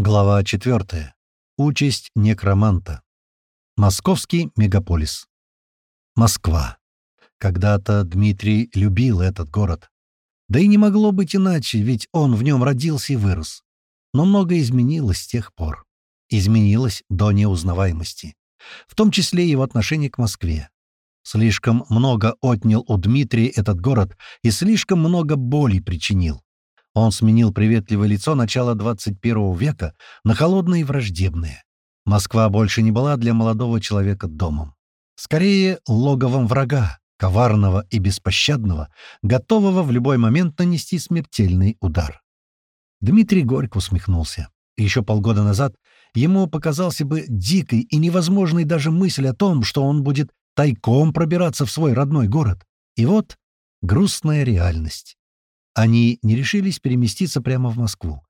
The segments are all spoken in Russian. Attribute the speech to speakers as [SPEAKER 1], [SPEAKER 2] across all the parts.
[SPEAKER 1] Глава 4. Участь некроманта. Московский мегаполис. Москва. Когда-то Дмитрий любил этот город. Да и не могло быть иначе, ведь он в нем родился и вырос. Но многое изменилось с тех пор. Изменилось до неузнаваемости. В том числе его отношение к Москве. Слишком много отнял у Дмитрия этот город и слишком много боли причинил. Он сменил приветливое лицо начала 21 века на холодное и враждебное. Москва больше не была для молодого человека домом. Скорее, логовом врага, коварного и беспощадного, готового в любой момент нанести смертельный удар. Дмитрий горько усмехнулся. Еще полгода назад ему показался бы дикой и невозможной даже мысль о том, что он будет тайком пробираться в свой родной город. И вот грустная реальность. Они не решились переместиться прямо в Москву,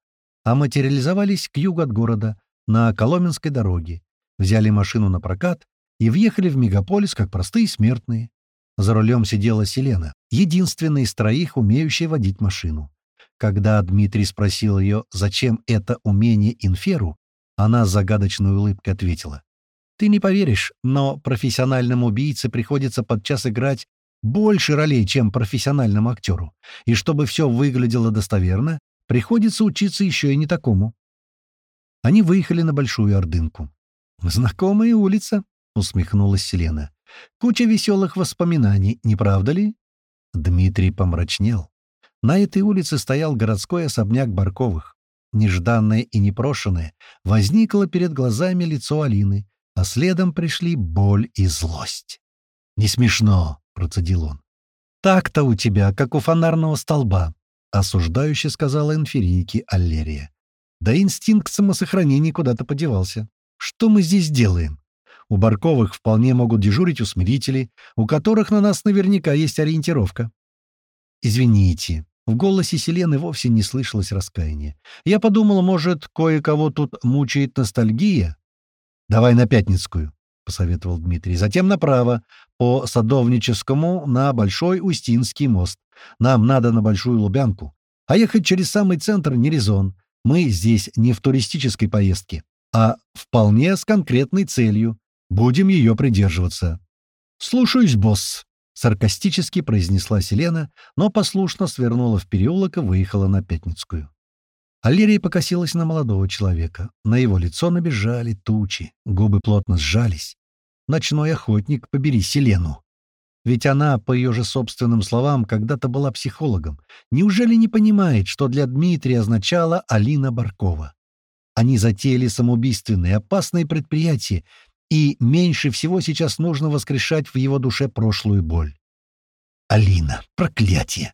[SPEAKER 1] а материализовались к югу от города, на Коломенской дороге, взяли машину на прокат и въехали в мегаполис, как простые смертные. За рулем сидела Селена, единственная из троих, умеющая водить машину. Когда Дмитрий спросил ее, зачем это умение инферу, она с загадочной улыбкой ответила. «Ты не поверишь, но профессиональному убийце приходится подчас играть больше ролей, чем профессиональному актеру. И чтобы все выглядело достоверно, приходится учиться еще и не такому. Они выехали на Большую Ордынку. «Знакомая улица», — усмехнулась Селена. «Куча веселых воспоминаний, не правда ли?» Дмитрий помрачнел. На этой улице стоял городской особняк Барковых. Нежданное и непрошенное возникло перед глазами лицо Алины, а следом пришли боль и злость. «Не смешно», процедил он. «Так-то у тебя, как у фонарного столба», — осуждающе сказала инферийке Аллерия. «Да инстинкт самосохранения куда-то подевался. Что мы здесь делаем? У Барковых вполне могут дежурить усмирители, у которых на нас наверняка есть ориентировка». «Извините», в голосе Селены вовсе не слышалось раскаяния. Я подумал, может, кое-кого тут мучает ностальгия? Давай на Пятницкую посоветовал Дмитрий. «Затем направо, по Садовническому, на Большой Устинский мост. Нам надо на Большую Лубянку. А ехать через самый центр не резон. Мы здесь не в туристической поездке, а вполне с конкретной целью. Будем ее придерживаться». «Слушаюсь, босс», — саркастически произнесла Селена, но послушно свернула в переулок и выехала на Пятницкую. Аллерия покосилась на молодого человека. На его лицо набежали тучи, губы плотно сжались. Ночной охотник, побери Селену. Ведь она, по ее же собственным словам, когда-то была психологом. Неужели не понимает, что для Дмитрия означала Алина Баркова? Они затеяли самоубийственные, опасные предприятия, и меньше всего сейчас нужно воскрешать в его душе прошлую боль. Алина, проклятие!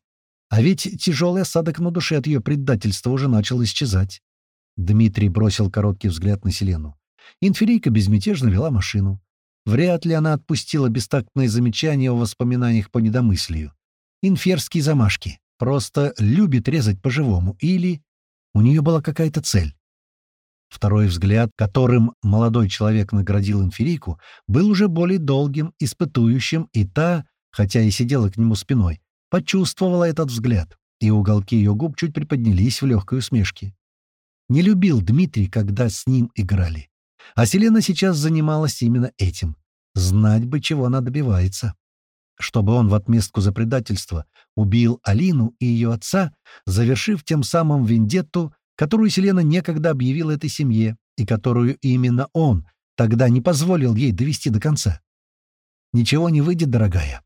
[SPEAKER 1] А ведь тяжелый осадок на душе от ее предательства уже начал исчезать. Дмитрий бросил короткий взгляд на Селену. Инферийка безмятежно вела машину. Вряд ли она отпустила бестактные замечания о воспоминаниях по недомыслию. Инферские замашки. Просто любит резать по-живому. Или у нее была какая-то цель. Второй взгляд, которым молодой человек наградил инферийку, был уже более долгим, испытующим, и та, хотя и сидела к нему спиной, почувствовала этот взгляд, и уголки ее губ чуть приподнялись в легкой усмешке. Не любил Дмитрий, когда с ним играли. А Селена сейчас занималась именно этим. Знать бы, чего она добивается. Чтобы он в отместку за предательство убил Алину и ее отца, завершив тем самым вендетту, которую Селена некогда объявила этой семье, и которую именно он тогда не позволил ей довести до конца. Ничего не выйдет, дорогая.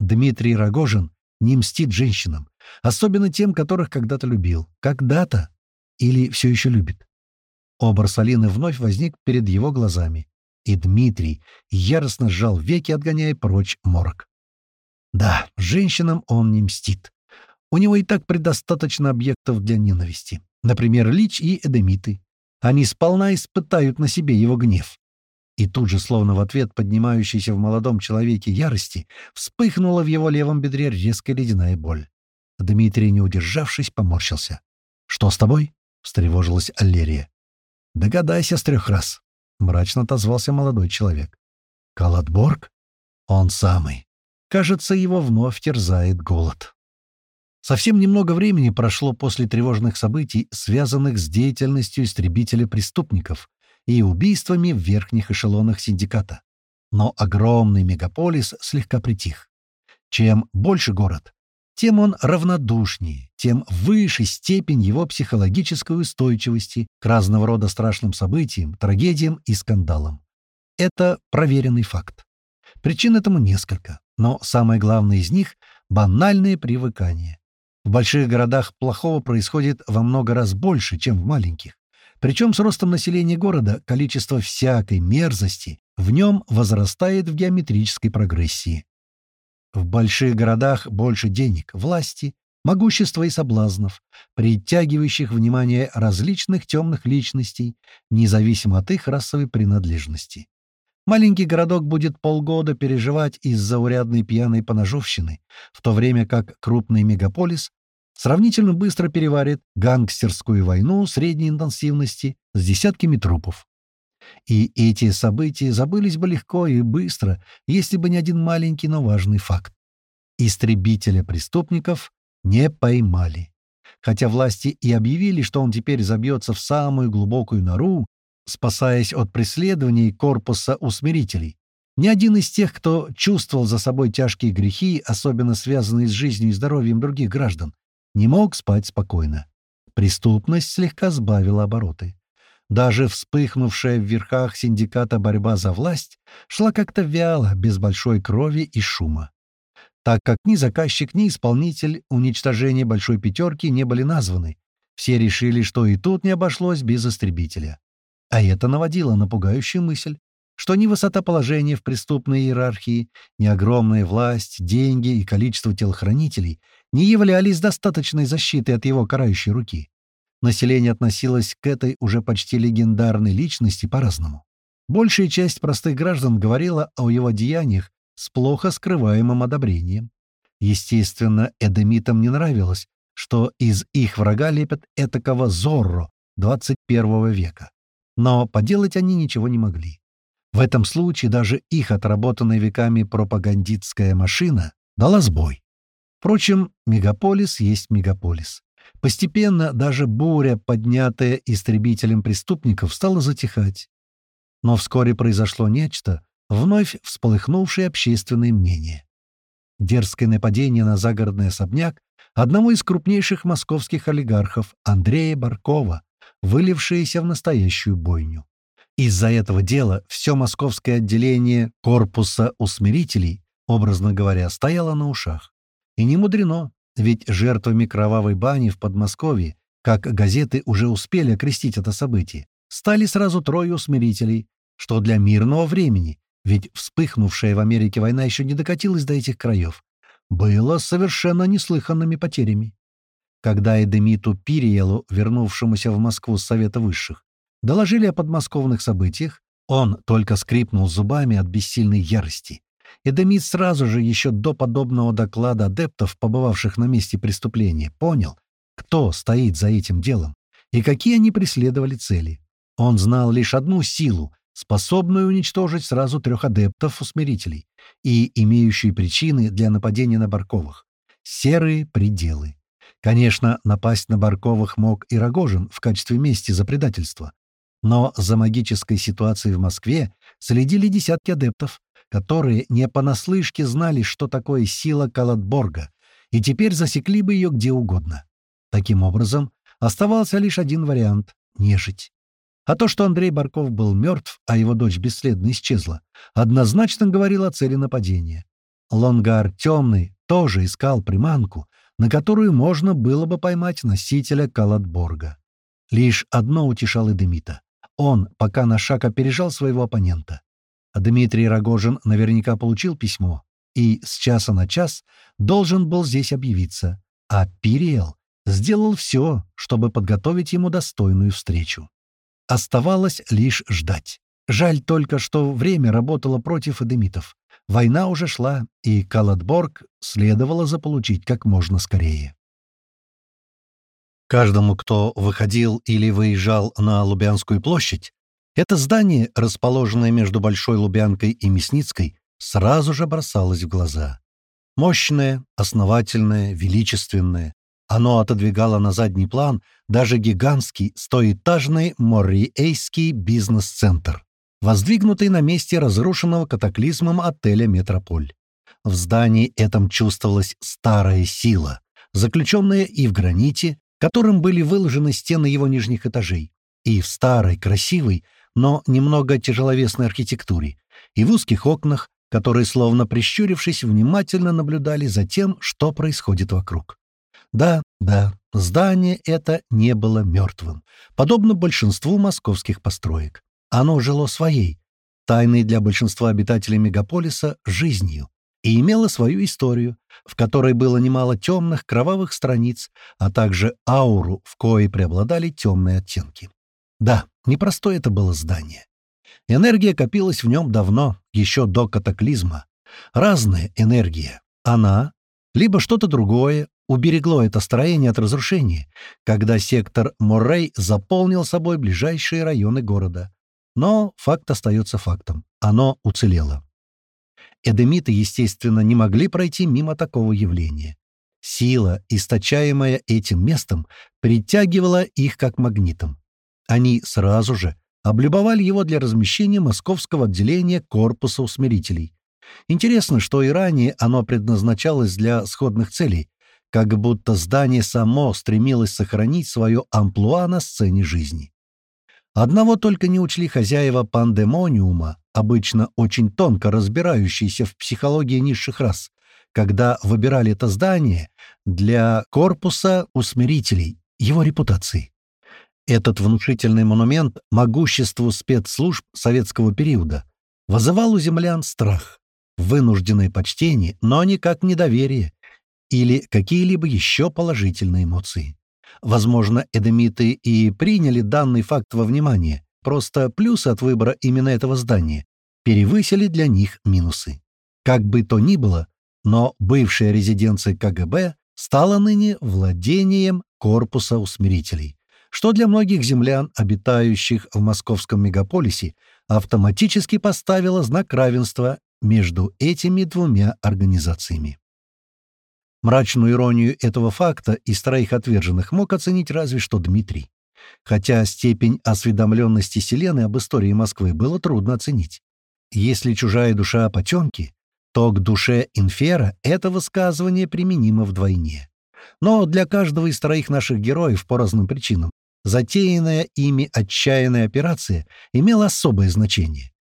[SPEAKER 1] Дмитрий Рогожин не мстит женщинам, особенно тем, которых когда-то любил. Когда-то. Или все еще любит. Образ Алины вновь возник перед его глазами, и Дмитрий яростно сжал веки, отгоняя прочь морок. Да, женщинам он не мстит. У него и так предостаточно объектов для ненависти. Например, Лич и Эдемиты. Они сполна испытают на себе его гнев. И тут же, словно в ответ поднимающейся в молодом человеке ярости, вспыхнула в его левом бедре резкая ледяная боль. Дмитрий, не удержавшись, поморщился. «Что с тобой?» — встревожилась Аллерия. «Догадайся с трех раз», — мрачно отозвался молодой человек. «Калатборг? Он самый. Кажется, его вновь терзает голод». Совсем немного времени прошло после тревожных событий, связанных с деятельностью истребителя-преступников и убийствами в верхних эшелонах синдиката. Но огромный мегаполис слегка притих. Чем больше город, тем он равнодушнее, тем выше степень его психологической устойчивости к разного рода страшным событиям, трагедиям и скандалам. Это проверенный факт. Причин этому несколько, но самое главное из них — банальное привыкание. В больших городах плохого происходит во много раз больше, чем в маленьких. Причем с ростом населения города количество всякой мерзости в нем возрастает в геометрической прогрессии. В больших городах больше денег, власти, могущества и соблазнов, притягивающих внимание различных темных личностей, независимо от их расовой принадлежности. Маленький городок будет полгода переживать из-за урядной пьяной поножовщины, в то время как крупный мегаполис сравнительно быстро переварит гангстерскую войну средней интенсивности с десятками трупов. И эти события забылись бы легко и быстро, если бы не один маленький, но важный факт. Истребителя преступников не поймали. Хотя власти и объявили, что он теперь забьется в самую глубокую нору, спасаясь от преследований корпуса усмирителей. Ни один из тех, кто чувствовал за собой тяжкие грехи, особенно связанные с жизнью и здоровьем других граждан, не мог спать спокойно. Преступность слегка сбавила обороты. Даже вспыхнувшая в верхах синдиката борьба за власть шла как-то вяло, без большой крови и шума. Так как ни заказчик, ни исполнитель уничтожения Большой Пятерки не были названы, все решили, что и тут не обошлось без истребителя. А это наводило на пугающую мысль, что ни высота положения в преступной иерархии, ни огромная власть, деньги и количество телохранителей не являлись достаточной защитой от его карающей руки. Население относилось к этой уже почти легендарной личности по-разному. Большая часть простых граждан говорила о его деяниях с плохо скрываемым одобрением. Естественно, эдемитам не нравилось, что из их врага лепят этакого Зорро 21 века. Но поделать они ничего не могли. В этом случае даже их отработанная веками пропагандистская машина дала сбой. Впрочем, мегаполис есть мегаполис. Постепенно даже буря, поднятая истребителем преступников, стала затихать. Но вскоре произошло нечто, вновь всполыхнувшее общественное мнение. Дерзкое нападение на загородный особняк одного из крупнейших московских олигархов Андрея Баркова, вылившееся в настоящую бойню. Из-за этого дела все московское отделение корпуса усмирителей, образно говоря, стояло на ушах. И не мудрено, ведь жертвами кровавой бани в Подмосковье, как газеты уже успели окрестить это событие, стали сразу трое усмирителей, что для мирного времени, ведь вспыхнувшая в Америке война еще не докатилась до этих краев, было совершенно неслыханными потерями. Когда Эдемиту Пириелу, вернувшемуся в Москву с Совета Высших, доложили о подмосковных событиях, он только скрипнул зубами от бессильной ярости. Эдемит сразу же, еще до подобного доклада адептов, побывавших на месте преступления, понял, кто стоит за этим делом и какие они преследовали цели. Он знал лишь одну силу, способную уничтожить сразу трех адептов-усмирителей и имеющие причины для нападения на Барковых — серые пределы. Конечно, напасть на Барковых мог и Рогожин в качестве мести за предательство. Но за магической ситуацией в Москве следили десятки адептов, которые не понаслышке знали, что такое сила Калатборга, и теперь засекли бы ее где угодно. Таким образом, оставался лишь один вариант — нежить. А то, что Андрей Барков был мертв, а его дочь бесследно исчезла, однозначно говорил о цели нападения. Лонгар Темный тоже искал приманку, на которую можно было бы поймать носителя Калатборга. Лишь одно утешало Демита. Он пока на шаг опережал своего оппонента. Дмитрий Рогожин наверняка получил письмо и с часа на час должен был здесь объявиться, а Пириэл сделал все, чтобы подготовить ему достойную встречу. Оставалось лишь ждать. Жаль только, что время работало против эдемитов. Война уже шла, и Калатборг следовало заполучить как можно скорее. Каждому, кто выходил или выезжал на Лубянскую площадь, это здание, расположенное между Большой Лубянкой и Мясницкой, сразу же бросалось в глаза. Мощное, основательное, величественное, Оно отодвигало на задний план даже гигантский стоэтажный Морриэйский бизнес-центр, воздвигнутый на месте разрушенного катаклизмом отеля «Метрополь». В здании этом чувствовалась старая сила, заключенная и в граните, которым были выложены стены его нижних этажей, и в старой, красивой, но немного тяжеловесной архитектуре, и в узких окнах, которые, словно прищурившись, внимательно наблюдали за тем, что происходит вокруг. Да, да, здание это не было мертвым, подобно большинству московских построек. Оно жило своей, тайной для большинства обитателей мегаполиса, жизнью, и имело свою историю, в которой было немало темных, кровавых страниц, а также ауру, в коей преобладали темные оттенки. Да, непростое это было здание. Энергия копилась в нем давно, еще до катаклизма. Разная энергия. Она, либо что-то другое, уберегло это строение от разрушения, когда сектор Моррей заполнил собой ближайшие районы города. Но факт остается фактом. Оно уцелело. Эдемиты, естественно, не могли пройти мимо такого явления. Сила, источаемая этим местом, притягивала их как магнитом. Они сразу же облюбовали его для размещения московского отделения корпуса усмирителей. Интересно, что и ранее оно предназначалось для сходных целей, как будто здание само стремилось сохранить свое амплуа на сцене жизни. Одного только не учли хозяева пандемониума, обычно очень тонко разбирающиеся в психологии низших рас, когда выбирали это здание для корпуса усмирителей, его репутации. Этот внушительный монумент могуществу спецслужб советского периода вызывал у землян страх, вынужденное почтение, но никак недоверие или какие-либо еще положительные эмоции. Возможно, эдемиты и приняли данный факт во внимание, просто плюсы от выбора именно этого здания перевысили для них минусы. Как бы то ни было, но бывшая резиденция КГБ стала ныне владением корпуса усмирителей что для многих землян, обитающих в московском мегаполисе, автоматически поставило знак равенства между этими двумя организациями. Мрачную иронию этого факта из троих отверженных мог оценить разве что Дмитрий. Хотя степень осведомленности Селены об истории Москвы было трудно оценить. Если чужая душа потемки, то к душе инфера это высказывание применимо вдвойне. Но для каждого из троих наших героев по разным причинам затеянная ими отчаянная операция имела особое значение.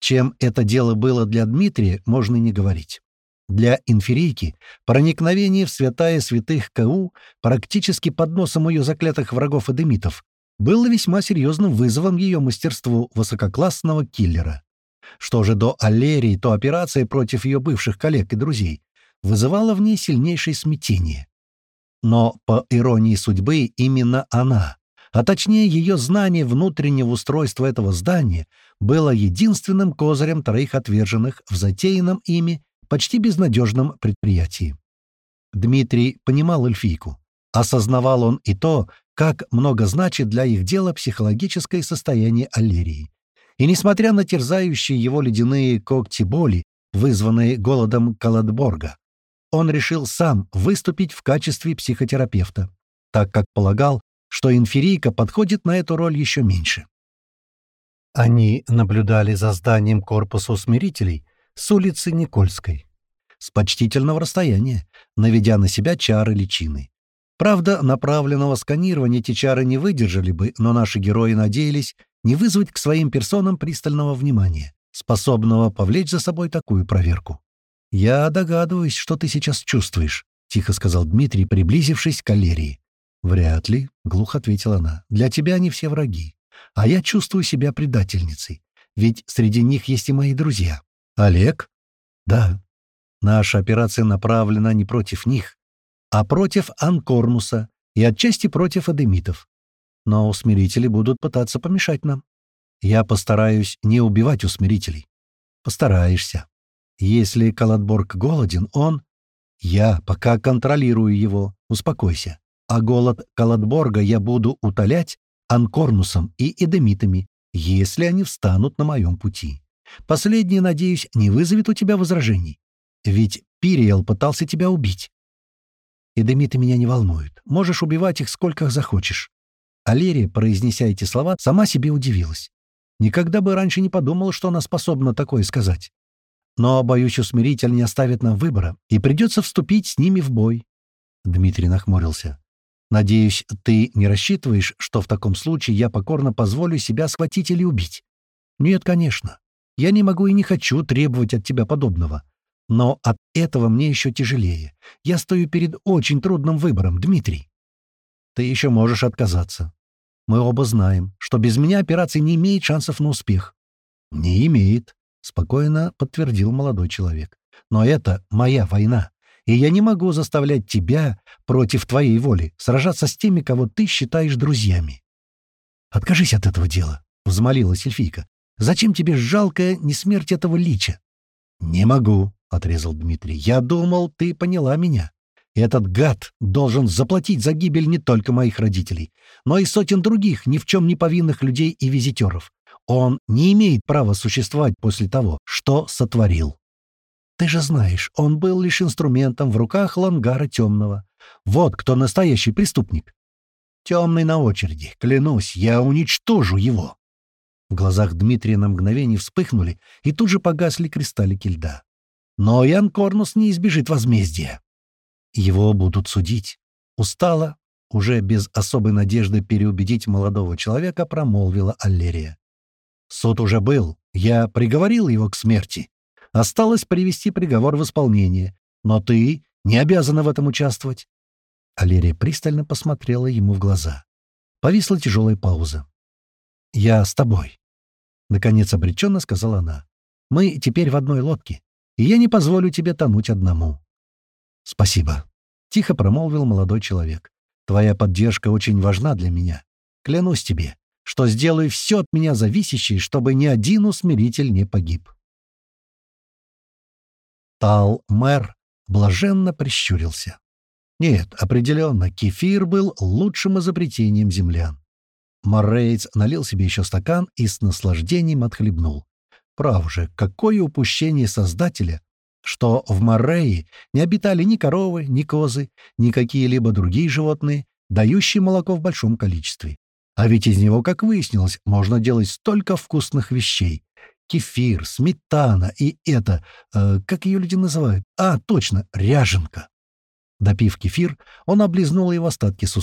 [SPEAKER 1] Чем это дело было для Дмитрия, можно не говорить. Для инферийки проникновение в святая святых КУ практически под носом ее заклятых врагов эдемитов было весьма серьезным вызовом ее мастерству высококлассного киллера. Что же до Аллерии, то операция против ее бывших коллег и друзей вызывала в ней сильнейшее смятение. Но, по иронии судьбы, именно она, а точнее ее знание внутреннего устройства этого здания, было единственным козырем троих отверженных в затеянном ими почти безнадежном предприятии. Дмитрий понимал эльфийку. Осознавал он и то, как много значит для их дела психологическое состояние Аллерии. И несмотря на терзающие его ледяные когти боли, вызванные голодом Каладборга, он решил сам выступить в качестве психотерапевта, так как полагал, что инферийка подходит на эту роль еще меньше. Они наблюдали за зданием корпуса усмирителей с улицы Никольской, с почтительного расстояния, наведя на себя чары личины. Правда, направленного сканирования эти чары не выдержали бы, но наши герои надеялись не вызвать к своим персонам пристального внимания, способного повлечь за собой такую проверку. «Я догадываюсь, что ты сейчас чувствуешь», — тихо сказал Дмитрий, приблизившись к калерии. «Вряд ли», — глухо ответила она. «Для тебя они все враги. А я чувствую себя предательницей. Ведь среди них есть и мои друзья. Олег?» «Да. Наша операция направлена не против них, а против Анкорнуса и отчасти против адемитов. Но усмирители будут пытаться помешать нам. Я постараюсь не убивать усмирителей. Постараешься. Если Каладборг голоден, он... Я пока контролирую его. Успокойся а голод Каладборга я буду утолять анкорнусом и эдемитами, если они встанут на моем пути. Последнее, надеюсь, не вызовет у тебя возражений. Ведь Пириэл пытался тебя убить. Эдемиты меня не волнуют. Можешь убивать их сколько захочешь». Алерия, произнеся эти слова, сама себе удивилась. Никогда бы раньше не подумала, что она способна такое сказать. Но, боюсь, усмиритель не оставит нам выбора, и придется вступить с ними в бой. Дмитрий нахмурился. «Надеюсь, ты не рассчитываешь, что в таком случае я покорно позволю себя схватить или убить?» «Нет, конечно. Я не могу и не хочу требовать от тебя подобного. Но от этого мне еще тяжелее. Я стою перед очень трудным выбором, Дмитрий. Ты еще можешь отказаться. Мы оба знаем, что без меня операция не имеет шансов на успех. Не имеет, спокойно подтвердил молодой человек. Но это моя война, и я не могу заставлять тебя против твоей воли сражаться с теми, кого ты считаешь друзьями. Откажись от этого дела, взмолилась эльфийка. Зачем тебе жалкая не смерть этого лича? Не могу, — отрезал Дмитрий. «Я думал, ты поняла меня. Этот гад должен заплатить за гибель не только моих родителей, но и сотен других ни в чем не повинных людей и визитеров. Он не имеет права существовать после того, что сотворил. Ты же знаешь, он был лишь инструментом в руках Лангара Темного. Вот кто настоящий преступник. Темный на очереди. Клянусь, я уничтожу его. В глазах Дмитрия на мгновение вспыхнули и тут же погасли кристаллики льда. Но Ян Корнус не избежит возмездия. Его будут судить. Устала, уже без особой надежды переубедить молодого человека, промолвила Аллерия. Суд уже был. Я приговорил его к смерти. Осталось привести приговор в исполнение. Но ты не обязана в этом участвовать. Аллерия пристально посмотрела ему в глаза. Повисла тяжелая пауза. «Я с тобой», — наконец обреченно сказала она. «Мы теперь в одной лодке и я не позволю тебе тонуть одному». «Спасибо», — тихо промолвил молодой человек. «Твоя поддержка очень важна для меня. Клянусь тебе, что сделаю все от меня зависящее, чтобы ни один усмиритель не погиб». Тал-мэр блаженно прищурился. Нет, определенно, кефир был лучшим изобретением землян. Моррейц налил себе еще стакан и с наслаждением отхлебнул. Право же, какое упущение Создателя, что в Морреи не обитали ни коровы, ни козы, ни какие-либо другие животные, дающие молоко в большом количестве. А ведь из него, как выяснилось, можно делать столько вкусных вещей. Кефир, сметана и это... Э, как ее люди называют? А, точно, ряженка. Допив кефир, он облизнул его остатки с.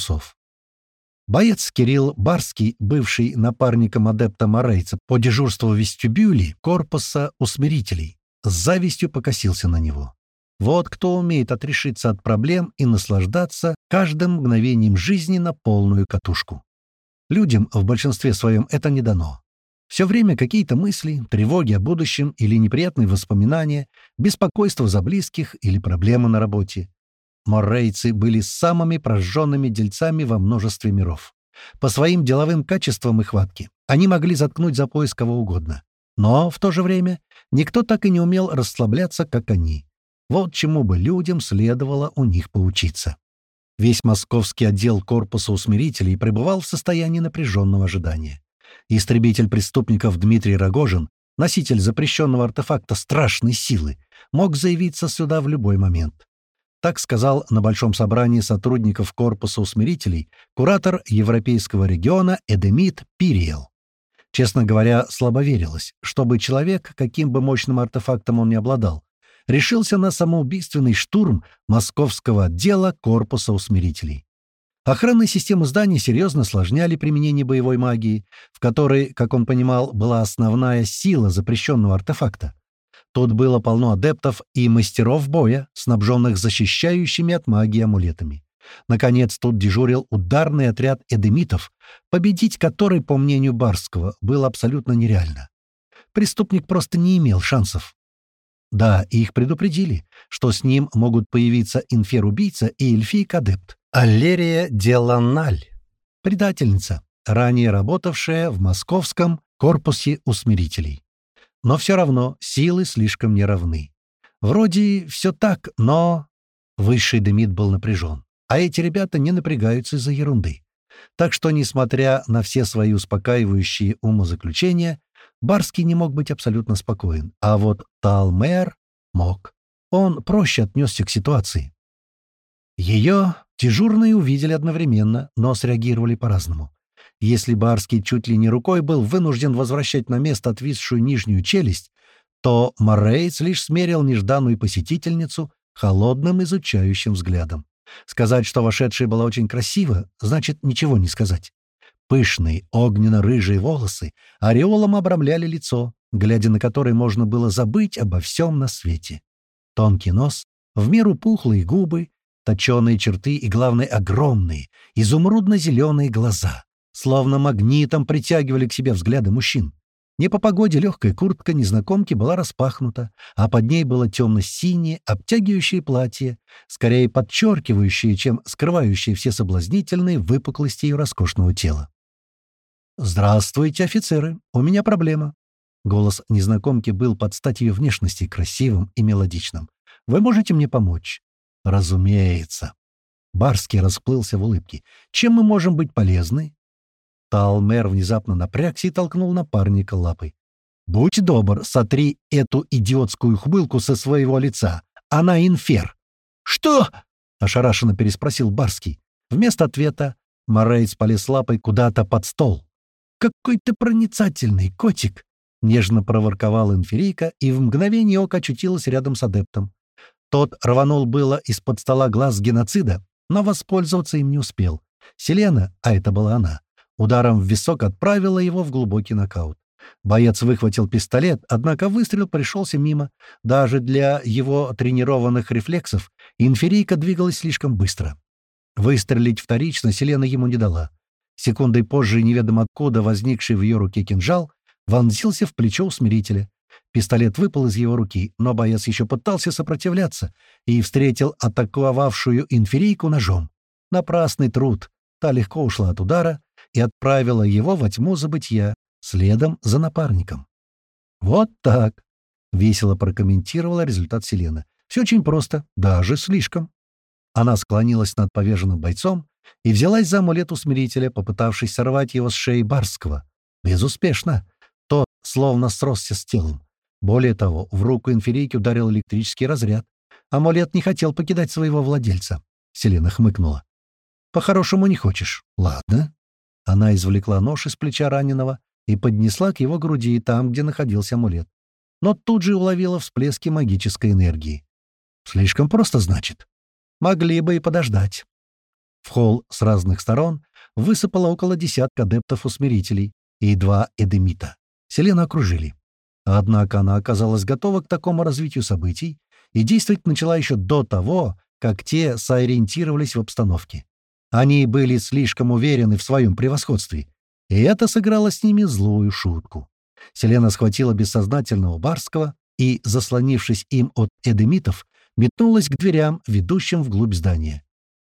[SPEAKER 1] Боец Кирилл Барский, бывший напарником адепта Морейца по дежурству в вестибюле корпуса усмирителей, с завистью покосился на него. Вот кто умеет отрешиться от проблем и наслаждаться каждым мгновением жизни на полную катушку. Людям в большинстве своем это не дано. Все время какие-то мысли, тревоги о будущем или неприятные воспоминания, беспокойство за близких или проблемы на работе. Моррейцы были самыми прожженными дельцами во множестве миров. По своим деловым качествам и хватке они могли заткнуть за пояс кого угодно. Но в то же время никто так и не умел расслабляться, как они. Вот чему бы людям следовало у них поучиться. Весь московский отдел корпуса усмирителей пребывал в состоянии напряженного ожидания. Истребитель преступников Дмитрий Рогожин, носитель запрещенного артефакта страшной силы, мог заявиться сюда в любой момент. Так сказал на большом собрании сотрудников корпуса усмирителей куратор европейского региона Эдемит Пириел. Честно говоря, слабо верилось, чтобы человек, каким бы мощным артефактом он ни обладал, решился на самоубийственный штурм московского отдела корпуса усмирителей. Охранные системы здания серьезно осложняли применение боевой магии, в которой, как он понимал, была основная сила запрещенного артефакта. Тут было полно адептов и мастеров боя, снабженных защищающими от магии амулетами. Наконец, тут дежурил ударный отряд эдемитов, победить который, по мнению Барского, было абсолютно нереально. Преступник просто не имел шансов. Да, их предупредили, что с ним могут появиться инфер-убийца и эльфийк-адепт. Аллерия Деланаль, предательница, ранее работавшая в московском корпусе усмирителей. Но все равно силы слишком неравны. Вроде все так, но... Высший Демид был напряжен. А эти ребята не напрягаются из-за ерунды. Так что, несмотря на все свои успокаивающие умозаключения, Барский не мог быть абсолютно спокоен. А вот Талмер мог. Он проще отнесся к ситуации. Ее дежурные увидели одновременно, но среагировали по-разному. Если Барский чуть ли не рукой был вынужден возвращать на место отвисшую нижнюю челюсть, то Моррейц лишь смерил нежданную посетительницу холодным изучающим взглядом. Сказать, что вошедшая была очень красива, значит ничего не сказать. Пышные огненно-рыжие волосы ореолом обрамляли лицо, глядя на которое можно было забыть обо всем на свете. Тонкий нос, в меру пухлые губы, точеные черты и, главное, огромные, изумрудно-зеленые глаза, словно магнитом притягивали к себе взгляды мужчин. Не по погоде легкая куртка незнакомки была распахнута, а под ней было темно-синее, обтягивающее платье, скорее подчеркивающее, чем скрывающее все соблазнительные выпуклости ее роскошного тела. «Здравствуйте, офицеры! У меня проблема!» Голос незнакомки был под стать ее внешности красивым и мелодичным. «Вы можете мне помочь?» «Разумеется!» Барский расплылся в улыбке. «Чем мы можем быть полезны?» Талмер внезапно напрягся и толкнул напарника лапой. «Будь добр, сотри эту идиотскую хмылку со своего лица. Она инфер». «Что?» — ошарашенно переспросил Барский. Вместо ответа Морейц полез лапой куда-то под стол. «Какой ты проницательный, котик!» — нежно проворковал инферийка и в мгновение ока очутилась рядом с адептом. Тот рванул было из-под стола глаз геноцида, но воспользоваться им не успел. Селена, а это была она, Ударом в висок отправила его в глубокий нокаут. Боец выхватил пистолет, однако выстрел пришелся мимо. Даже для его тренированных рефлексов инферийка двигалась слишком быстро. Выстрелить вторично Селена ему не дала. Секундой позже неведомо откуда возникший в ее руке кинжал вонзился в плечо усмирителя. Пистолет выпал из его руки, но боец еще пытался сопротивляться и встретил атаковавшую инферийку ножом. Напрасный труд. Та легко ушла от удара, и отправила его во тьму забытья, следом за напарником. «Вот так», — весело прокомментировала результат Селена. «Все очень просто, даже слишком». Она склонилась над поверженным бойцом и взялась за амулет усмирителя, попытавшись сорвать его с шеи Барского. Безуспешно. Тот словно сросся с телом. Более того, в руку инферийки ударил электрический разряд. Амулет не хотел покидать своего владельца. Селена хмыкнула. «По-хорошему не хочешь. Ладно. Она извлекла нож из плеча раненого и поднесла к его груди там, где находился амулет. Но тут же уловила всплески магической энергии. Слишком просто, значит. Могли бы и подождать. В холл с разных сторон высыпало около десятка адептов-усмирителей и два эдемита. Селена окружили. Однако она оказалась готова к такому развитию событий и действовать начала еще до того, как те сориентировались в обстановке. Они были слишком уверены в своем превосходстве, и это сыграло с ними злую шутку. Селена схватила бессознательного Барского и, заслонившись им от эдемитов, метнулась к дверям, ведущим вглубь здания.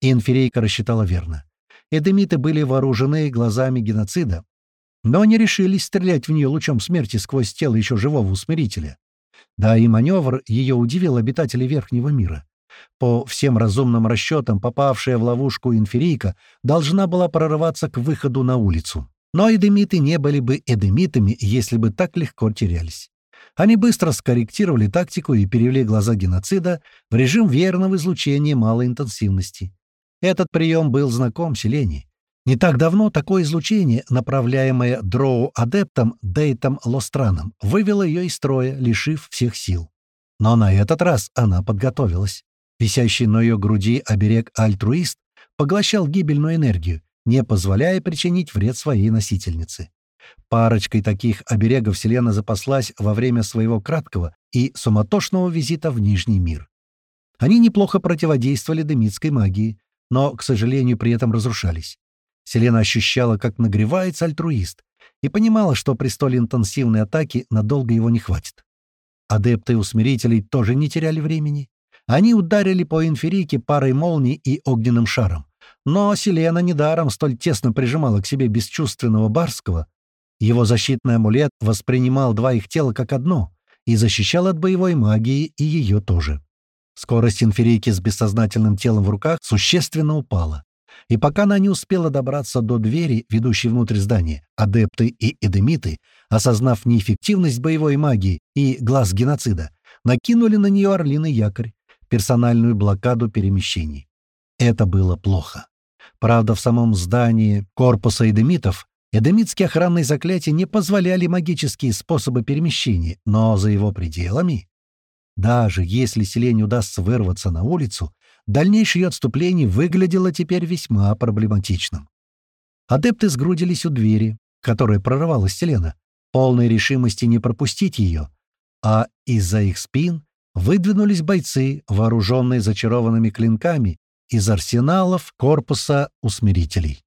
[SPEAKER 1] Инферейка рассчитала верно. Эдемиты были вооружены глазами геноцида, но не решились стрелять в нее лучом смерти сквозь тело еще живого усмирителя. Да и маневр ее удивил обитателей Верхнего мира. По всем разумным расчетам, попавшая в ловушку инферийка должна была прорываться к выходу на улицу. Но эдемиты не были бы эдемитами, если бы так легко терялись. Они быстро скорректировали тактику и перевели глаза геноцида в режим верного излучения малой интенсивности. Этот прием был знаком Селене. Не так давно такое излучение, направляемое дроу-адептом Дейтом Лостраном, вывело ее из строя, лишив всех сил. Но на этот раз она подготовилась. Висящий на ее груди оберег альтруист поглощал гибельную энергию, не позволяя причинить вред своей носительнице. Парочкой таких оберегов Вселенная запаслась во время своего краткого и суматошного визита в Нижний мир. Они неплохо противодействовали демитской магии, но, к сожалению, при этом разрушались. Селена ощущала, как нагревается альтруист, и понимала, что при столь интенсивной атаке надолго его не хватит. Адепты усмирителей тоже не теряли времени. Они ударили по инферике парой молний и огненным шаром. Но Селена недаром столь тесно прижимала к себе бесчувственного Барского. Его защитный амулет воспринимал два их тела как одно и защищал от боевой магии и ее тоже. Скорость инферийки с бессознательным телом в руках существенно упала. И пока она не успела добраться до двери, ведущей внутрь здания, адепты и эдемиты, осознав неэффективность боевой магии и глаз геноцида, накинули на нее орлиный якорь персональную блокаду перемещений. Это было плохо. Правда, в самом здании корпуса эдемитов эдемитские охранные заклятия не позволяли магические способы перемещения, но за его пределами... Даже если селению удастся вырваться на улицу, дальнейшее ее отступление выглядело теперь весьма проблематичным. Адепты сгрудились у двери, которая прорывалась Селена, полной решимости не пропустить ее, а из-за их спин выдвинулись бойцы, вооруженные зачарованными клинками из арсеналов корпуса усмирителей.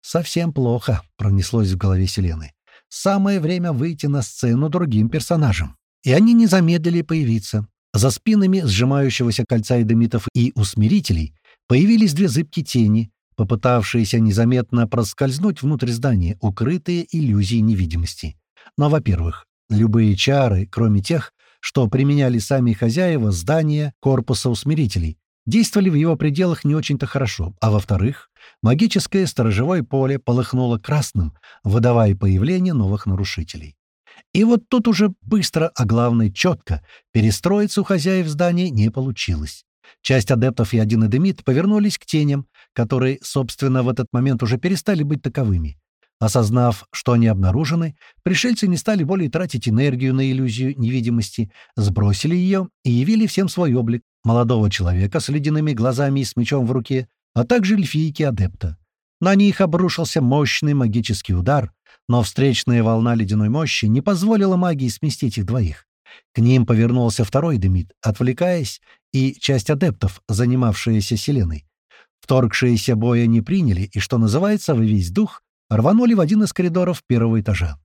[SPEAKER 1] «Совсем плохо», — пронеслось в голове Селены. «Самое время выйти на сцену другим персонажам». И они не замедлили появиться. За спинами сжимающегося кольца эдемитов и усмирителей появились две зыбкие тени, попытавшиеся незаметно проскользнуть внутрь здания, укрытые иллюзией невидимости. Но, во-первых, любые чары, кроме тех, что применяли сами хозяева здания корпуса усмирителей, действовали в его пределах не очень-то хорошо, а во-вторых, магическое сторожевое поле полыхнуло красным, выдавая появление новых нарушителей. И вот тут уже быстро, а главное четко, перестроиться у хозяев здания не получилось. Часть адептов и один эдемит повернулись к теням, которые, собственно, в этот момент уже перестали быть таковыми. Осознав, что они обнаружены, пришельцы не стали более тратить энергию на иллюзию невидимости, сбросили ее и явили всем свой облик молодого человека с ледяными глазами и с мечом в руке, а также эльфийки-адепта. На них обрушился мощный магический удар, но встречная волна ледяной мощи не позволила магии сместить их двоих. К ним повернулся второй демид, отвлекаясь, и часть адептов, занимавшаяся Селеной. Вторгшиеся боя не приняли, и, что называется, во весь дух, рванули в один из коридоров первого этажа.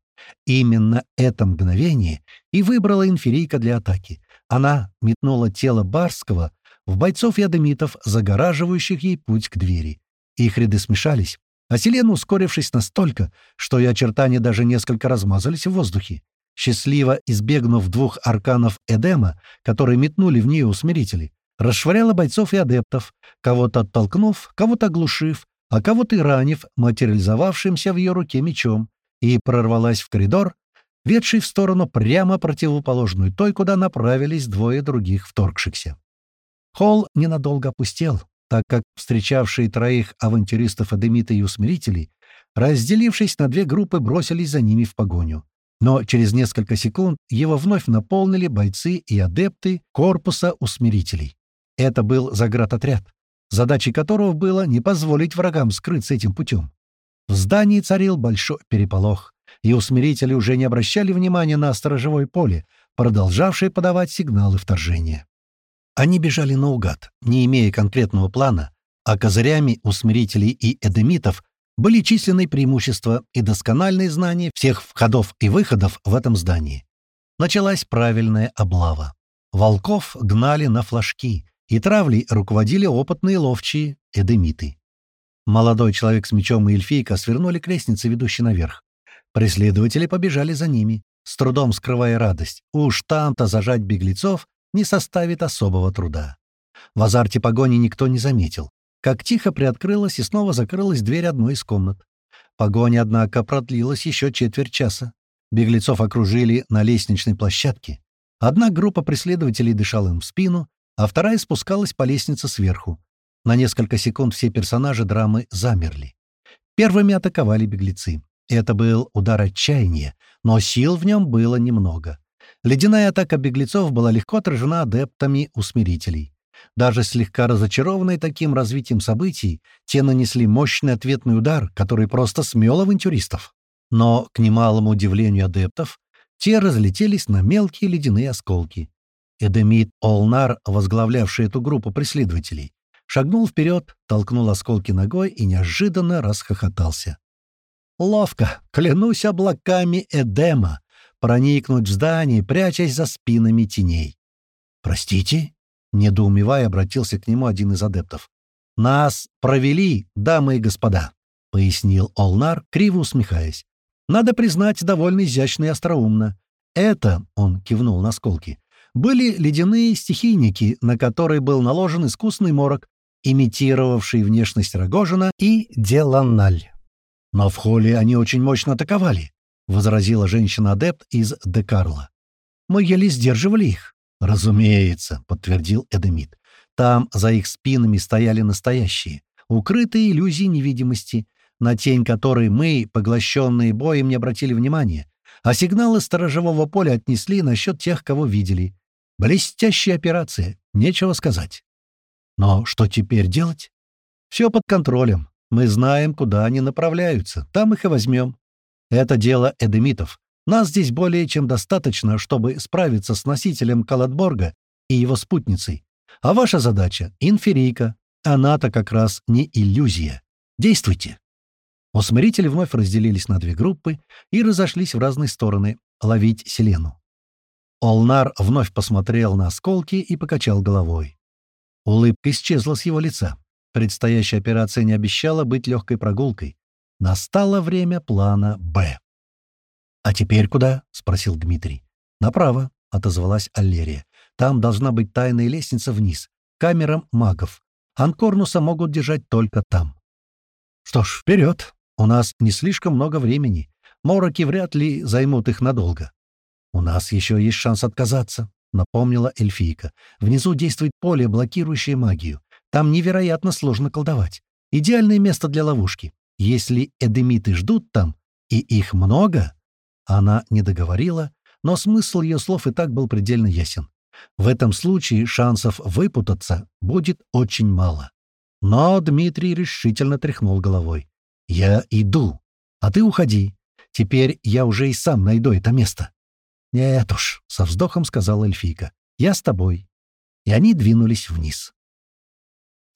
[SPEAKER 1] Именно это мгновение и выбрала инферийка для атаки. Она метнула тело Барского в бойцов и адемитов, загораживающих ей путь к двери. Их ряды смешались, а Селена, ускорившись настолько, что и очертания даже несколько размазались в воздухе, счастливо избегнув двух арканов Эдема, которые метнули в нее усмирители, расшвыряла бойцов и адептов, кого-то оттолкнув, кого-то оглушив, а кого-то и ранив материализовавшимся в ее руке мечом, и прорвалась в коридор, ведший в сторону прямо противоположную той, куда направились двое других вторгшихся. Холл ненадолго опустел, так как встречавшие троих авантюристов Адемита и Усмирителей, разделившись на две группы, бросились за ними в погоню. Но через несколько секунд его вновь наполнили бойцы и адепты корпуса Усмирителей. Это был заградотряд, задачей которого было не позволить врагам скрыться этим путем. В здании царил большой переполох, и усмирители уже не обращали внимания на сторожевое поле, продолжавшее подавать сигналы вторжения. Они бежали наугад, не имея конкретного плана, а козырями усмирителей и эдемитов были численные преимущества и доскональные знания всех входов и выходов в этом здании. Началась правильная облава. Волков гнали на флажки, и травлей руководили опытные ловчие эдемиты. Молодой человек с мечом и эльфийка свернули к лестнице, ведущей наверх. Преследователи побежали за ними, с трудом скрывая радость. Уж там-то зажать беглецов не составит особого труда. В азарте погони никто не заметил, как тихо приоткрылась и снова закрылась дверь одной из комнат. Погоня, однако, продлилась еще четверть часа. Беглецов окружили на лестничной площадке. Одна группа преследователей дышала им в спину, а вторая спускалась по лестнице сверху. На несколько секунд все персонажи драмы замерли. Первыми атаковали беглецы. Это был удар отчаяния, но сил в нем было немного. Ледяная атака беглецов была легко отражена адептами усмирителей. Даже слегка разочарованные таким развитием событий, те нанесли мощный ответный удар, который просто смел авантюристов. Но, к немалому удивлению адептов, те разлетелись на мелкие ледяные осколки. Эдемид Олнар, возглавлявший эту группу преследователей, шагнул вперед, толкнул осколки ногой и неожиданно расхохотался. Ловко, клянусь облаками Эдема, проникнуть в здание, прячась за спинами теней. «Простите?» — недоумевая обратился к нему один из адептов. «Нас провели, дамы и господа», — пояснил Олнар, криво усмехаясь. «Надо признать, довольно изящно и остроумно. Это, — он кивнул на осколки, — были ледяные стихийники, на которые был наложен искусный морок, имитировавший внешность Рогожина и Деланаль. Но в холле они очень мощно атаковали, — возразила женщина-адепт из Декарла. Мы еле сдерживали их. «Разумеется», — подтвердил Эдемид. Там за их спинами стояли настоящие, укрытые иллюзией невидимости, на тень которой мы, поглощенные боем, не обратили внимания, а сигналы сторожевого поля отнесли насчет тех, кого видели. Блестящая операция, нечего сказать. Но что теперь делать? Все под контролем. Мы знаем, куда они направляются, там их и возьмем. Это дело эдемитов. Нас здесь более чем достаточно, чтобы справиться с носителем Каладборга и его спутницей. А ваша задача — инферийка. Она-то как раз не иллюзия. Действуйте. Усмирители вновь разделились на две группы и разошлись в разные стороны ловить Селену. Олнар вновь посмотрел на осколки и покачал головой. Улыбка исчезла с его лица. Предстоящая операция не обещала быть легкой прогулкой. Настало время плана «Б». «А теперь куда?» — спросил Дмитрий. «Направо», — отозвалась Аллерия. Там должна быть тайная лестница вниз, камерам магов. Анкорнуса могут держать только там. Что ж, вперед. У нас не слишком много времени. Мороки вряд ли займут их надолго. У нас еще есть шанс отказаться, напомнила эльфийка. Внизу действует поле, блокирующее магию. Там невероятно сложно колдовать. Идеальное место для ловушки. Если эдемиты ждут там, и их много... Она не договорила, но смысл ее слов и так был предельно ясен. В этом случае шансов выпутаться будет очень мало. Но Дмитрий решительно тряхнул головой. «Я иду, а ты уходи. Теперь я уже и сам найду это место». «Нет уж», — со вздохом сказала эльфийка. «Я с тобой». И они двинулись вниз.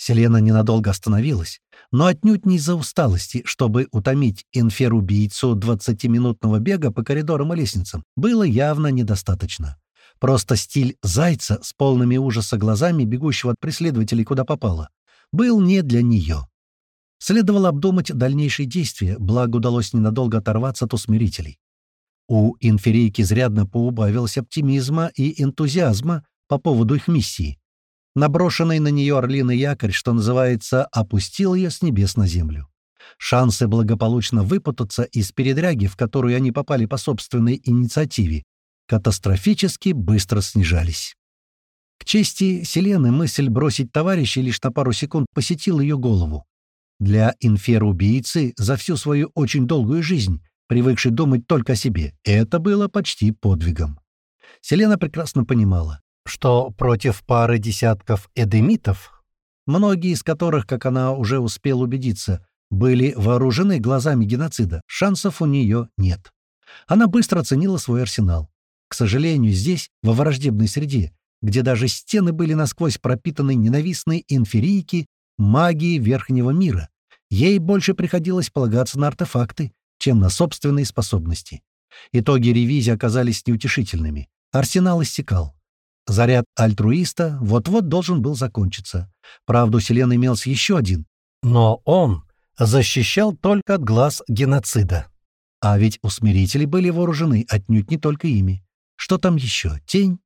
[SPEAKER 1] Селена ненадолго остановилась, но отнюдь не из-за усталости, чтобы утомить инфер-убийцу двадцатиминутного бега по коридорам и лестницам, было явно недостаточно. Просто стиль зайца с полными ужаса глазами, бегущего от преследователей куда попало, был не для нее. Следовало обдумать дальнейшие действия, благо удалось ненадолго оторваться от усмирителей. У инферийки изрядно поубавилось оптимизма и энтузиазма по поводу их миссии. Наброшенный на нее орлиный якорь, что называется, опустил ее с небес на землю. Шансы благополучно выпутаться из передряги, в которую они попали по собственной инициативе, катастрофически быстро снижались. К чести Селены мысль бросить товарища лишь на пару секунд посетила ее голову. Для инфера-убийцы за всю свою очень долгую жизнь, привыкшей думать только о себе, это было почти подвигом. Селена прекрасно понимала, что против пары десятков эдемитов, многие из которых, как она уже успела убедиться, были вооружены глазами геноцида, шансов у нее нет. Она быстро оценила свой арсенал. К сожалению, здесь, во враждебной среде, где даже стены были насквозь пропитаны ненавистной инферийки, магии верхнего мира, ей больше приходилось полагаться на артефакты, чем на собственные способности. Итоги ревизии оказались неутешительными. Арсенал иссякал. Заряд альтруиста вот-вот должен был закончиться. Правда, у Селены имелся еще один. Но он защищал только от глаз геноцида. А ведь усмирители были вооружены отнюдь не только ими. Что там еще? Тень?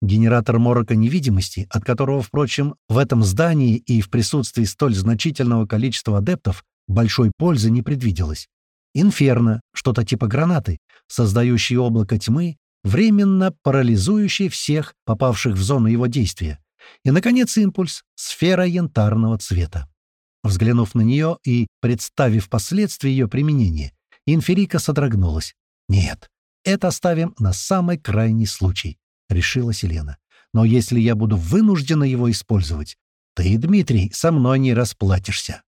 [SPEAKER 1] Генератор морока невидимости, от которого, впрочем, в этом здании и в присутствии столь значительного количества адептов большой пользы не предвиделось. Инферно, что-то типа гранаты, создающие облако тьмы, временно парализующий всех, попавших в зону его действия. И, наконец, импульс — сфера янтарного цвета. Взглянув на нее и представив последствия ее применения, инферика содрогнулась. Нет, это оставим на самый крайний случай», — решила Селена. «Но если я буду вынуждена его использовать, ты, Дмитрий, со мной не расплатишься».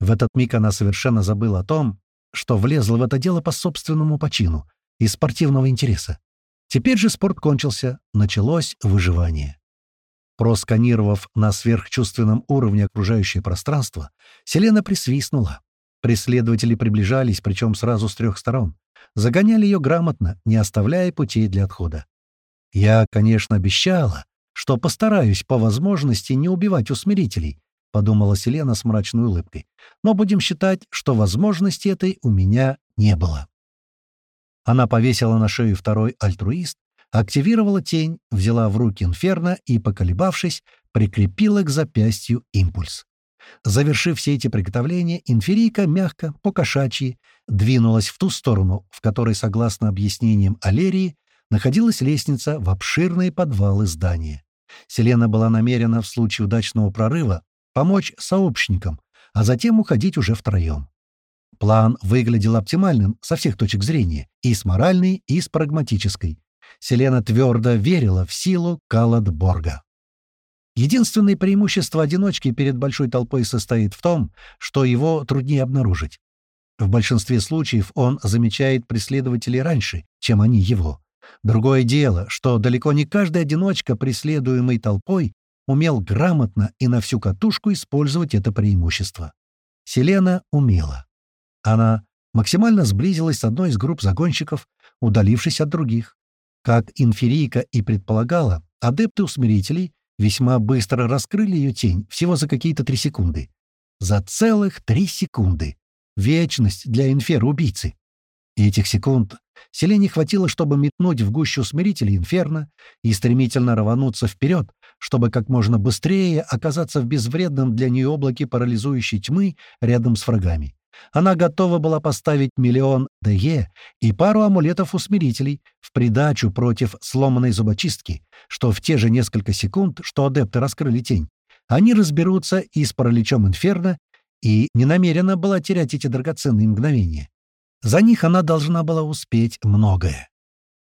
[SPEAKER 1] В этот миг она совершенно забыла о том, что влезла в это дело по собственному почину, из спортивного интереса. Теперь же спорт кончился, началось выживание. Просканировав на сверхчувственном уровне окружающее пространство, Селена присвистнула. Преследователи приближались, причем сразу с трех сторон. Загоняли ее грамотно, не оставляя путей для отхода. Я, конечно, обещала, что постараюсь по возможности не убивать усмирителей, подумала Селена с мрачной улыбкой. Но будем считать, что возможности этой у меня не было. Она повесила на шею второй альтруист, активировала тень, взяла в руки инферно и, поколебавшись, прикрепила к запястью импульс. Завершив все эти приготовления, инферийка мягко, по-кошачьи, двинулась в ту сторону, в которой, согласно объяснениям Алерии, находилась лестница в обширные подвалы здания. Селена была намерена в случае удачного прорыва помочь сообщникам, а затем уходить уже втроем. План выглядел оптимальным со всех точек зрения, и с моральной, и с прагматической. Селена твердо верила в силу Каладборга. Единственное преимущество одиночки перед большой толпой состоит в том, что его труднее обнаружить. В большинстве случаев он замечает преследователей раньше, чем они его. Другое дело, что далеко не каждый одиночка, преследуемый толпой, умел грамотно и на всю катушку использовать это преимущество. Селена умела. Она максимально сблизилась с одной из групп загонщиков, удалившись от других. Как инферийка и предполагала, адепты усмирителей весьма быстро раскрыли ее тень, всего за какие-то три секунды. За целых три секунды. Вечность для инфера-убийцы. И этих секунд Селене хватило, чтобы метнуть в гущу смирителей инферно и стремительно рвануться вперед, чтобы как можно быстрее оказаться в безвредном для нее облаке парализующей тьмы рядом с врагами. Она готова была поставить миллион ДЕ и пару амулетов-усмирителей в придачу против сломанной зубочистки, что в те же несколько секунд, что адепты раскрыли тень, они разберутся и с параличом инферно, и не намерена была терять эти драгоценные мгновения. За них она должна была успеть многое.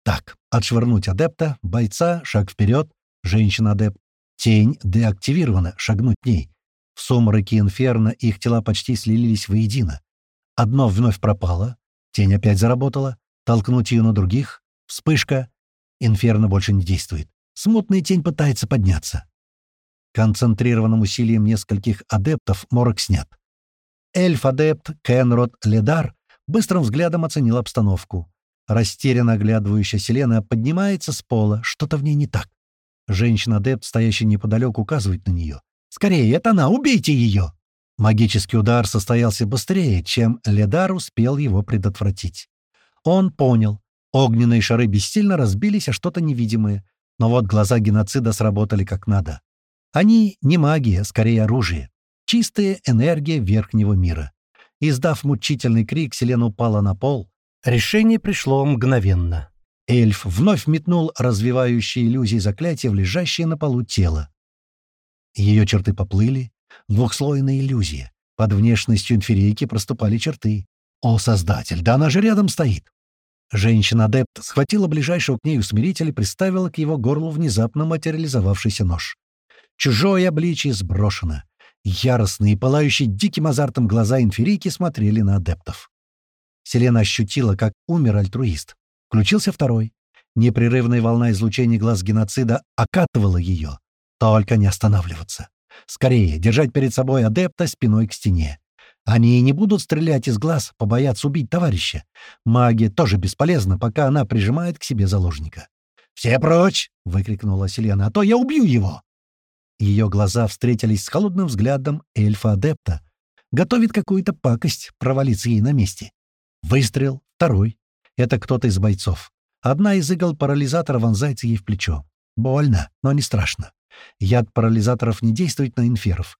[SPEAKER 1] Так, отшвырнуть адепта, бойца, шаг вперед, женщина-адепт. Тень деактивирована, шагнуть к ней. В сумраке инферно их тела почти слились воедино. Одно вновь пропало, тень опять заработала, толкнуть ее на других, вспышка. Инферно больше не действует. Смутная тень пытается подняться. Концентрированным усилием нескольких адептов морок снят. Эльф-адепт Кенрод Ледар быстрым взглядом оценил обстановку. Растерянно оглядывающая Селена поднимается с пола, что-то в ней не так. Женщина-адепт, стоящая неподалеку, указывает на нее. «Скорее, это она! Убейте ее!» Магический удар состоялся быстрее, чем Ледар успел его предотвратить. Он понял. Огненные шары бессильно разбились о что-то невидимое, но вот глаза геноцида сработали как надо. Они не магия, скорее оружие. Чистая энергия верхнего мира. Издав мучительный крик, Селена упала на пол. Решение пришло мгновенно. Эльф вновь метнул развивающие иллюзии заклятия в лежащее на полу тело. Ее черты поплыли. Двухслойная иллюзия. Под внешностью инферийки проступали черты. О, Создатель, да она же рядом стоит! Женщина-адепт схватила ближайшего к ней усмирителя и приставила к его горлу внезапно материализовавшийся нож. Чужое обличие сброшено. Яростные, пылающие диким азартом глаза инферийки смотрели на адептов. Селена ощутила, как умер альтруист. Включился второй. Непрерывная волна излучения глаз геноцида окатывала ее. Только не останавливаться. Скорее, держать перед собой адепта спиной к стене. Они не будут стрелять из глаз, побоятся убить товарища. Магия тоже бесполезна, пока она прижимает к себе заложника. «Все прочь!» — выкрикнула Селена. «А то я убью его!» Ее глаза встретились с холодным взглядом эльфа-адепта. Готовит какую-то пакость провалиться ей на месте. Выстрел, второй. Это кто-то из бойцов. Одна из игл парализатора вонзается ей в плечо. Больно, но не страшно. Яд парализаторов не действует на инферов.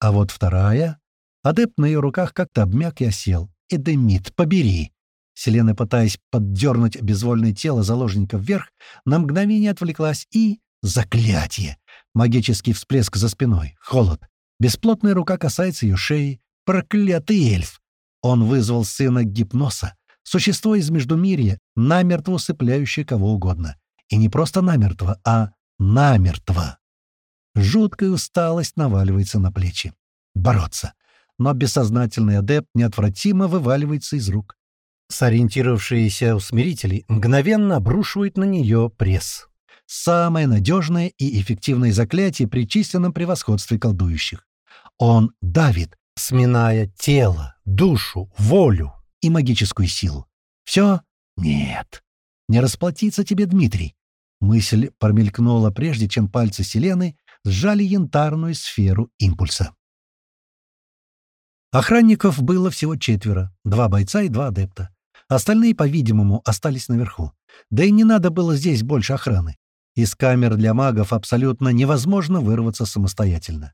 [SPEAKER 1] А вот вторая... Адепт на ее руках как-то обмяк и осел. «Эдемит, побери!» Селена, пытаясь поддернуть безвольное тело заложника вверх, на мгновение отвлеклась и... Заклятие! Магический всплеск за спиной. Холод. Бесплотная рука касается ее шеи. Проклятый эльф! Он вызвал сына гипноса. Существо из Междумирья, намертво усыпляющее кого угодно. И не просто намертво, а намертво. Жуткая усталость наваливается на плечи. Бороться. Но бессознательный адепт неотвратимо вываливается из рук. Сориентировавшиеся усмирители мгновенно обрушивают на нее пресс. Самое надежное и эффективное заклятие при численном превосходстве колдующих. Он давит, сминая тело, душу, волю и магическую силу. Все? Нет. Не расплатиться тебе, Дмитрий. Мысль промелькнула прежде, чем пальцы Селены сжали янтарную сферу импульса. Охранников было всего четверо, два бойца и два адепта. Остальные, по-видимому, остались наверху. Да и не надо было здесь больше охраны. Из камер для магов абсолютно невозможно вырваться самостоятельно.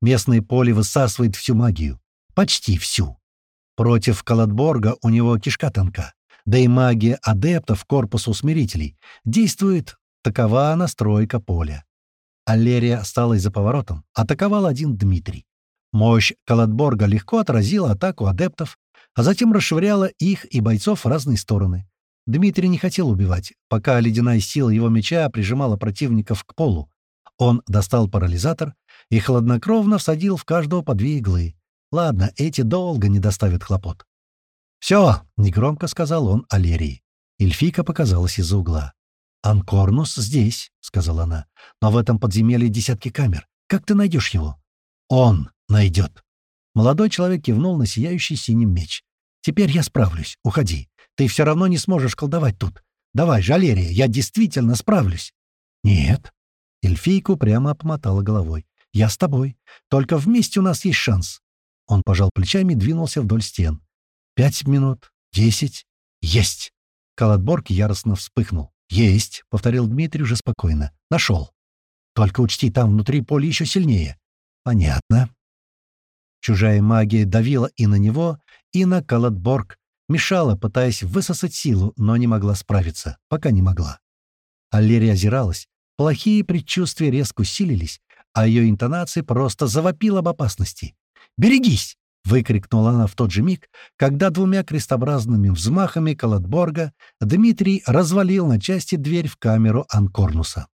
[SPEAKER 1] Местное поле высасывает всю магию. Почти всю. Против Каладборга у него кишка тонка. Да и магия адептов корпуса усмирителей действует, такова настройка поля. Аллерия осталась за поворотом. Атаковал один Дмитрий. Мощь Калатборга легко отразила атаку адептов, а затем расшвыряла их и бойцов в разные стороны. Дмитрий не хотел убивать, пока ледяная сила его меча прижимала противников к полу. Он достал парализатор и хладнокровно всадил в каждого по две иглы. Ладно, эти долго не доставят хлопот. «Все!» — негромко сказал он Алерии. Эльфика показалась из-за угла. «Анкорнус здесь», — сказала она. «Но в этом подземелье десятки камер. Как ты найдешь его?» «Он найдет». Молодой человек кивнул на сияющий синим меч. «Теперь я справлюсь. Уходи. Ты все равно не сможешь колдовать тут. Давай, Жалерия, я действительно справлюсь». «Нет». Эльфийку прямо помотала головой. «Я с тобой. Только вместе у нас есть шанс». Он пожал плечами и двинулся вдоль стен. «Пять минут. Десять. Есть!» Калатборг яростно вспыхнул. «Есть!» — повторил Дмитрий уже спокойно. «Нашел. Только учти, там внутри поле еще сильнее». «Понятно». Чужая магия давила и на него, и на Калатборг, мешала, пытаясь высосать силу, но не могла справиться, пока не могла. Аллерия озиралась, плохие предчувствия резко усилились, а ее интонации просто завопил об опасности. «Берегись!» — выкрикнула она в тот же миг, когда двумя крестообразными взмахами Калатборга Дмитрий развалил на части дверь в камеру Анкорнуса.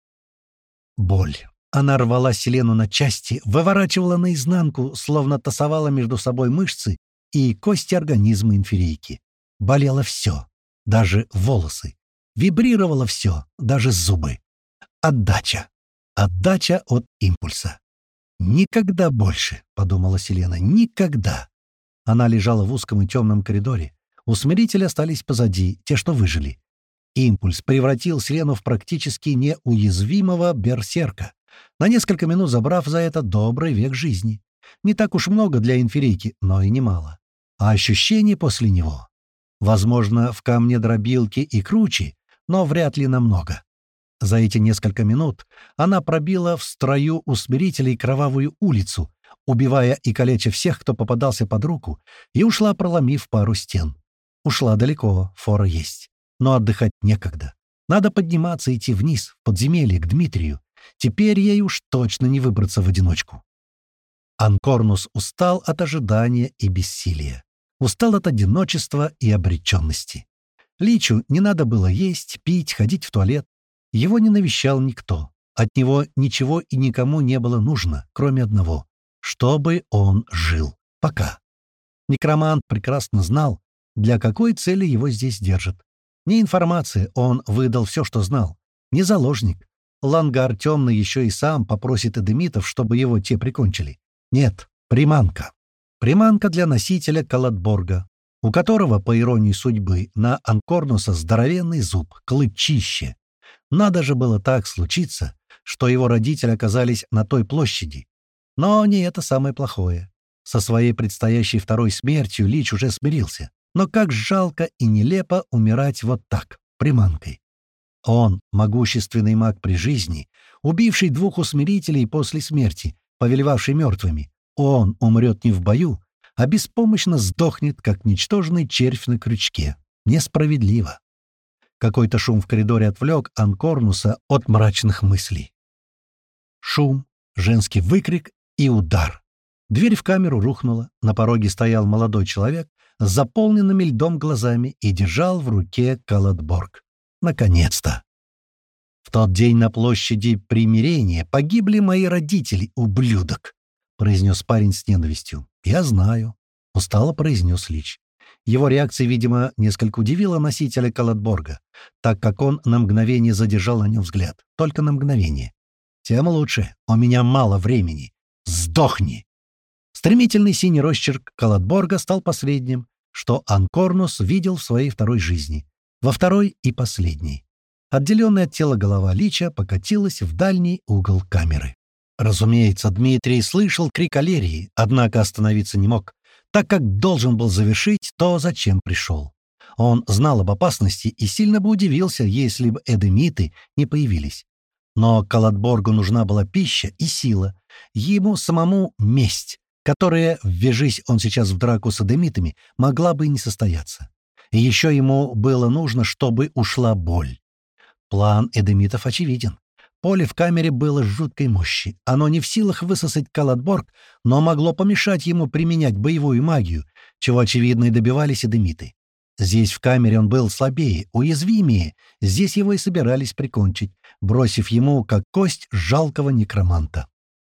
[SPEAKER 1] Боль. Она рвала Селену на части, выворачивала наизнанку, словно тасовала между собой мышцы и кости организма инферийки. Болело все, даже волосы. Вибрировало все, даже зубы. Отдача. Отдача от импульса. «Никогда больше», — подумала Селена, — «никогда». Она лежала в узком и темном коридоре. Усмирители остались позади, те, что выжили. Импульс превратил Селену в практически неуязвимого берсерка, на несколько минут забрав за это добрый век жизни. Не так уж много для инферийки, но и немало. А ощущение после него? Возможно, в камне дробилки и круче, но вряд ли намного. За эти несколько минут она пробила в строю усмирителей кровавую улицу, убивая и калеча всех, кто попадался под руку, и ушла, проломив пару стен. Ушла далеко, фора есть. Но отдыхать некогда. Надо подниматься и идти вниз, в подземелье, к Дмитрию. Теперь ей уж точно не выбраться в одиночку. Анкорнус устал от ожидания и бессилия. Устал от одиночества и обреченности. Личу не надо было есть, пить, ходить в туалет. Его не навещал никто. От него ничего и никому не было нужно, кроме одного — чтобы он жил. Пока. Некромант прекрасно знал, для какой цели его здесь держат. Не информация, он выдал все, что знал. Не заложник. Лангар темный еще и сам попросит эдемитов, чтобы его те прикончили. Нет, приманка. Приманка для носителя Калатборга, у которого, по иронии судьбы, на Анкорнуса здоровенный зуб, клычище. Надо же было так случиться, что его родители оказались на той площади. Но не это самое плохое. Со своей предстоящей второй смертью Лич уже смирился. Но как жалко и нелепо умирать вот так, приманкой. Он, могущественный маг при жизни, убивший двух усмирителей после смерти, повелевавший мертвыми, он умрет не в бою, а беспомощно сдохнет, как ничтожный червь на крючке. Несправедливо. Какой-то шум в коридоре отвлек Анкорнуса от мрачных мыслей. Шум, женский выкрик и удар. Дверь в камеру рухнула, на пороге стоял молодой человек с заполненными льдом глазами и держал в руке Калатборг. Наконец-то! В тот день на площади Примирения погибли мои родители, ублюдок, — произнес парень с ненавистью. «Я знаю», — устало произнес Лич. Его реакция, видимо, несколько удивила носителя Калатборга, так как он на мгновение задержал на нем взгляд. Только на мгновение. «Тем лучше. У меня мало времени. Сдохни!» Стремительный синий росчерк Калатборга стал последним, что Анкорнус видел в своей второй жизни. Во второй и последней. Отделенная от тела голова Лича покатилась в дальний угол камеры. Разумеется, Дмитрий слышал крик Алерии, однако остановиться не мог так как должен был завершить то, зачем пришел. Он знал об опасности и сильно бы удивился, если бы эдемиты не появились. Но Калатборгу нужна была пища и сила, ему самому месть, которая, ввяжись он сейчас в драку с эдемитами, могла бы и не состояться. И еще ему было нужно, чтобы ушла боль. План эдемитов очевиден. Поле в камере было жуткой мощи. Оно не в силах высосать Каладборг, но могло помешать ему применять боевую магию, чего, очевидно, и добивались эдемиты. Здесь в камере он был слабее, уязвимее, здесь его и собирались прикончить, бросив ему, как кость, жалкого некроманта.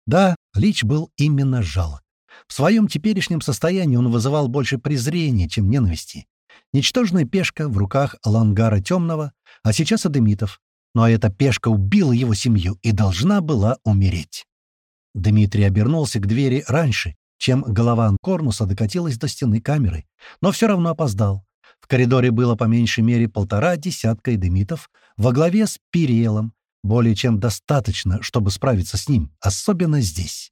[SPEAKER 1] Да, Лич был именно жалок. В своем теперешнем состоянии он вызывал больше презрения, чем ненависти. Ничтожная пешка в руках Лангара Темного, а сейчас Адемитов. Но эта пешка убила его семью и должна была умереть. Дмитрий обернулся к двери раньше, чем голова Анкорнуса докатилась до стены камеры, но все равно опоздал. В коридоре было по меньшей мере полтора десятка эдемитов во главе с Пириелом, более чем достаточно, чтобы справиться с ним, особенно здесь.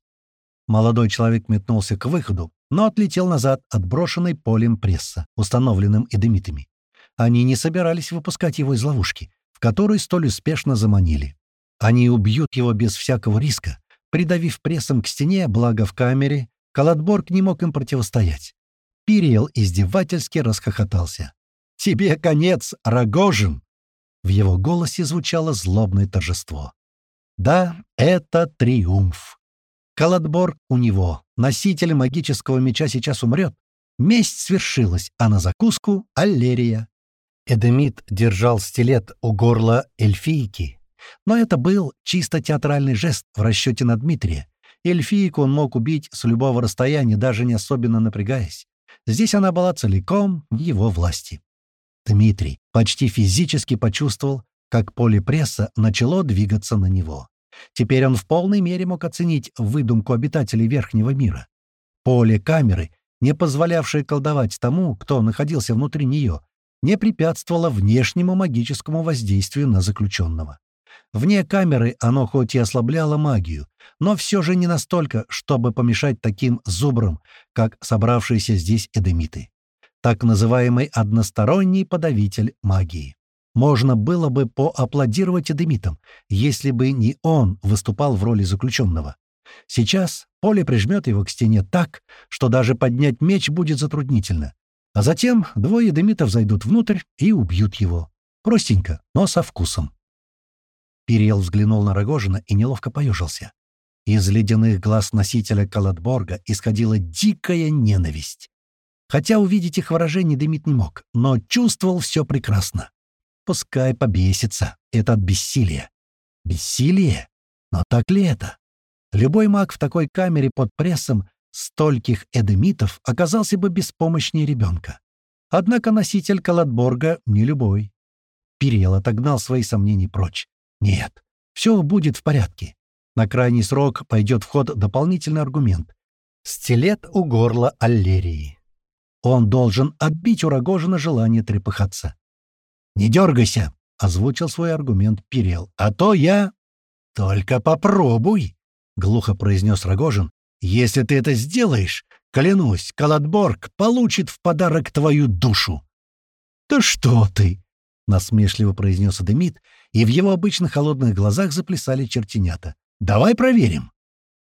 [SPEAKER 1] Молодой человек метнулся к выходу, но отлетел назад, отброшенный полем пресса, установленным эдемитами. Они не собирались выпускать его из ловушки, в которой столь успешно заманили. Они убьют его без всякого риска, придавив прессом к стене, благо в камере, Каладборг не мог им противостоять. Пириел издевательски расхохотался. «Тебе конец, Рогожин!» В его голосе звучало злобное торжество. Да, это триумф. Каладбор у него, носитель магического меча, сейчас умрет. Месть свершилась, а на закуску — Аллерия. Эдемит держал стилет у горла эльфийки. Но это был чисто театральный жест в расчете на Дмитрия. Эльфийку он мог убить с любого расстояния, даже не особенно напрягаясь. Здесь она была целиком в его власти. Дмитрий почти физически почувствовал, как поле пресса начало двигаться на него. Теперь он в полной мере мог оценить выдумку обитателей Верхнего мира. Поле камеры, не позволявшее колдовать тому, кто находился внутри нее, не препятствовало внешнему магическому воздействию на заключенного. Вне камеры оно хоть и ослабляло магию, но все же не настолько, чтобы помешать таким зубрам, как собравшиеся здесь эдемиты так называемый односторонний подавитель магии. Можно было бы поаплодировать эдемитам, если бы не он выступал в роли заключенного. Сейчас поле прижмет его к стене так, что даже поднять меч будет затруднительно. А затем двое эдемитов зайдут внутрь и убьют его. Простенько, но со вкусом. Перел взглянул на Рогожина и неловко поежился. Из ледяных глаз носителя Каладборга исходила дикая ненависть. Хотя увидеть их выражение Демид не мог, но чувствовал все прекрасно. Пускай побесится. Это от бессилия. Бессилие? Но так ли это? Любой маг в такой камере под прессом стольких эдемитов оказался бы беспомощнее ребенка. Однако носитель Калатборга не любой. Перел отогнал свои сомнения прочь. Нет, все будет в порядке. На крайний срок пойдет в ход дополнительный аргумент. Стилет у горла Аллерии. Он должен отбить у Рогожина желание трепыхаться. «Не дергайся!» — озвучил свой аргумент Пирел. «А то я...» «Только попробуй!» — глухо произнес Рогожин. «Если ты это сделаешь, клянусь, Калатборг получит в подарок твою душу!» «Да что ты!» — насмешливо произнес Адемид, и в его обычно холодных глазах заплясали чертенята. «Давай проверим!»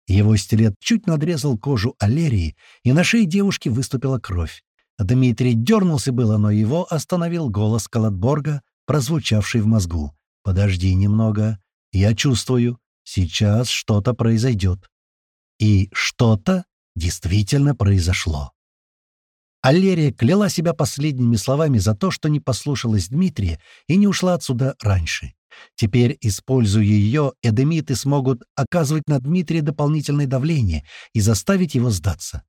[SPEAKER 1] Его стилет чуть надрезал кожу Алерии, и на шее девушки выступила кровь. Дмитрий дернулся было, но его остановил голос Калатборга, прозвучавший в мозгу. «Подожди немного. Я чувствую. Сейчас что-то произойдет». И что-то действительно произошло. Аллерия кляла себя последними словами за то, что не послушалась Дмитрия и не ушла отсюда раньше. Теперь, используя ее, эдемиты смогут оказывать на Дмитрия дополнительное давление и заставить его сдаться.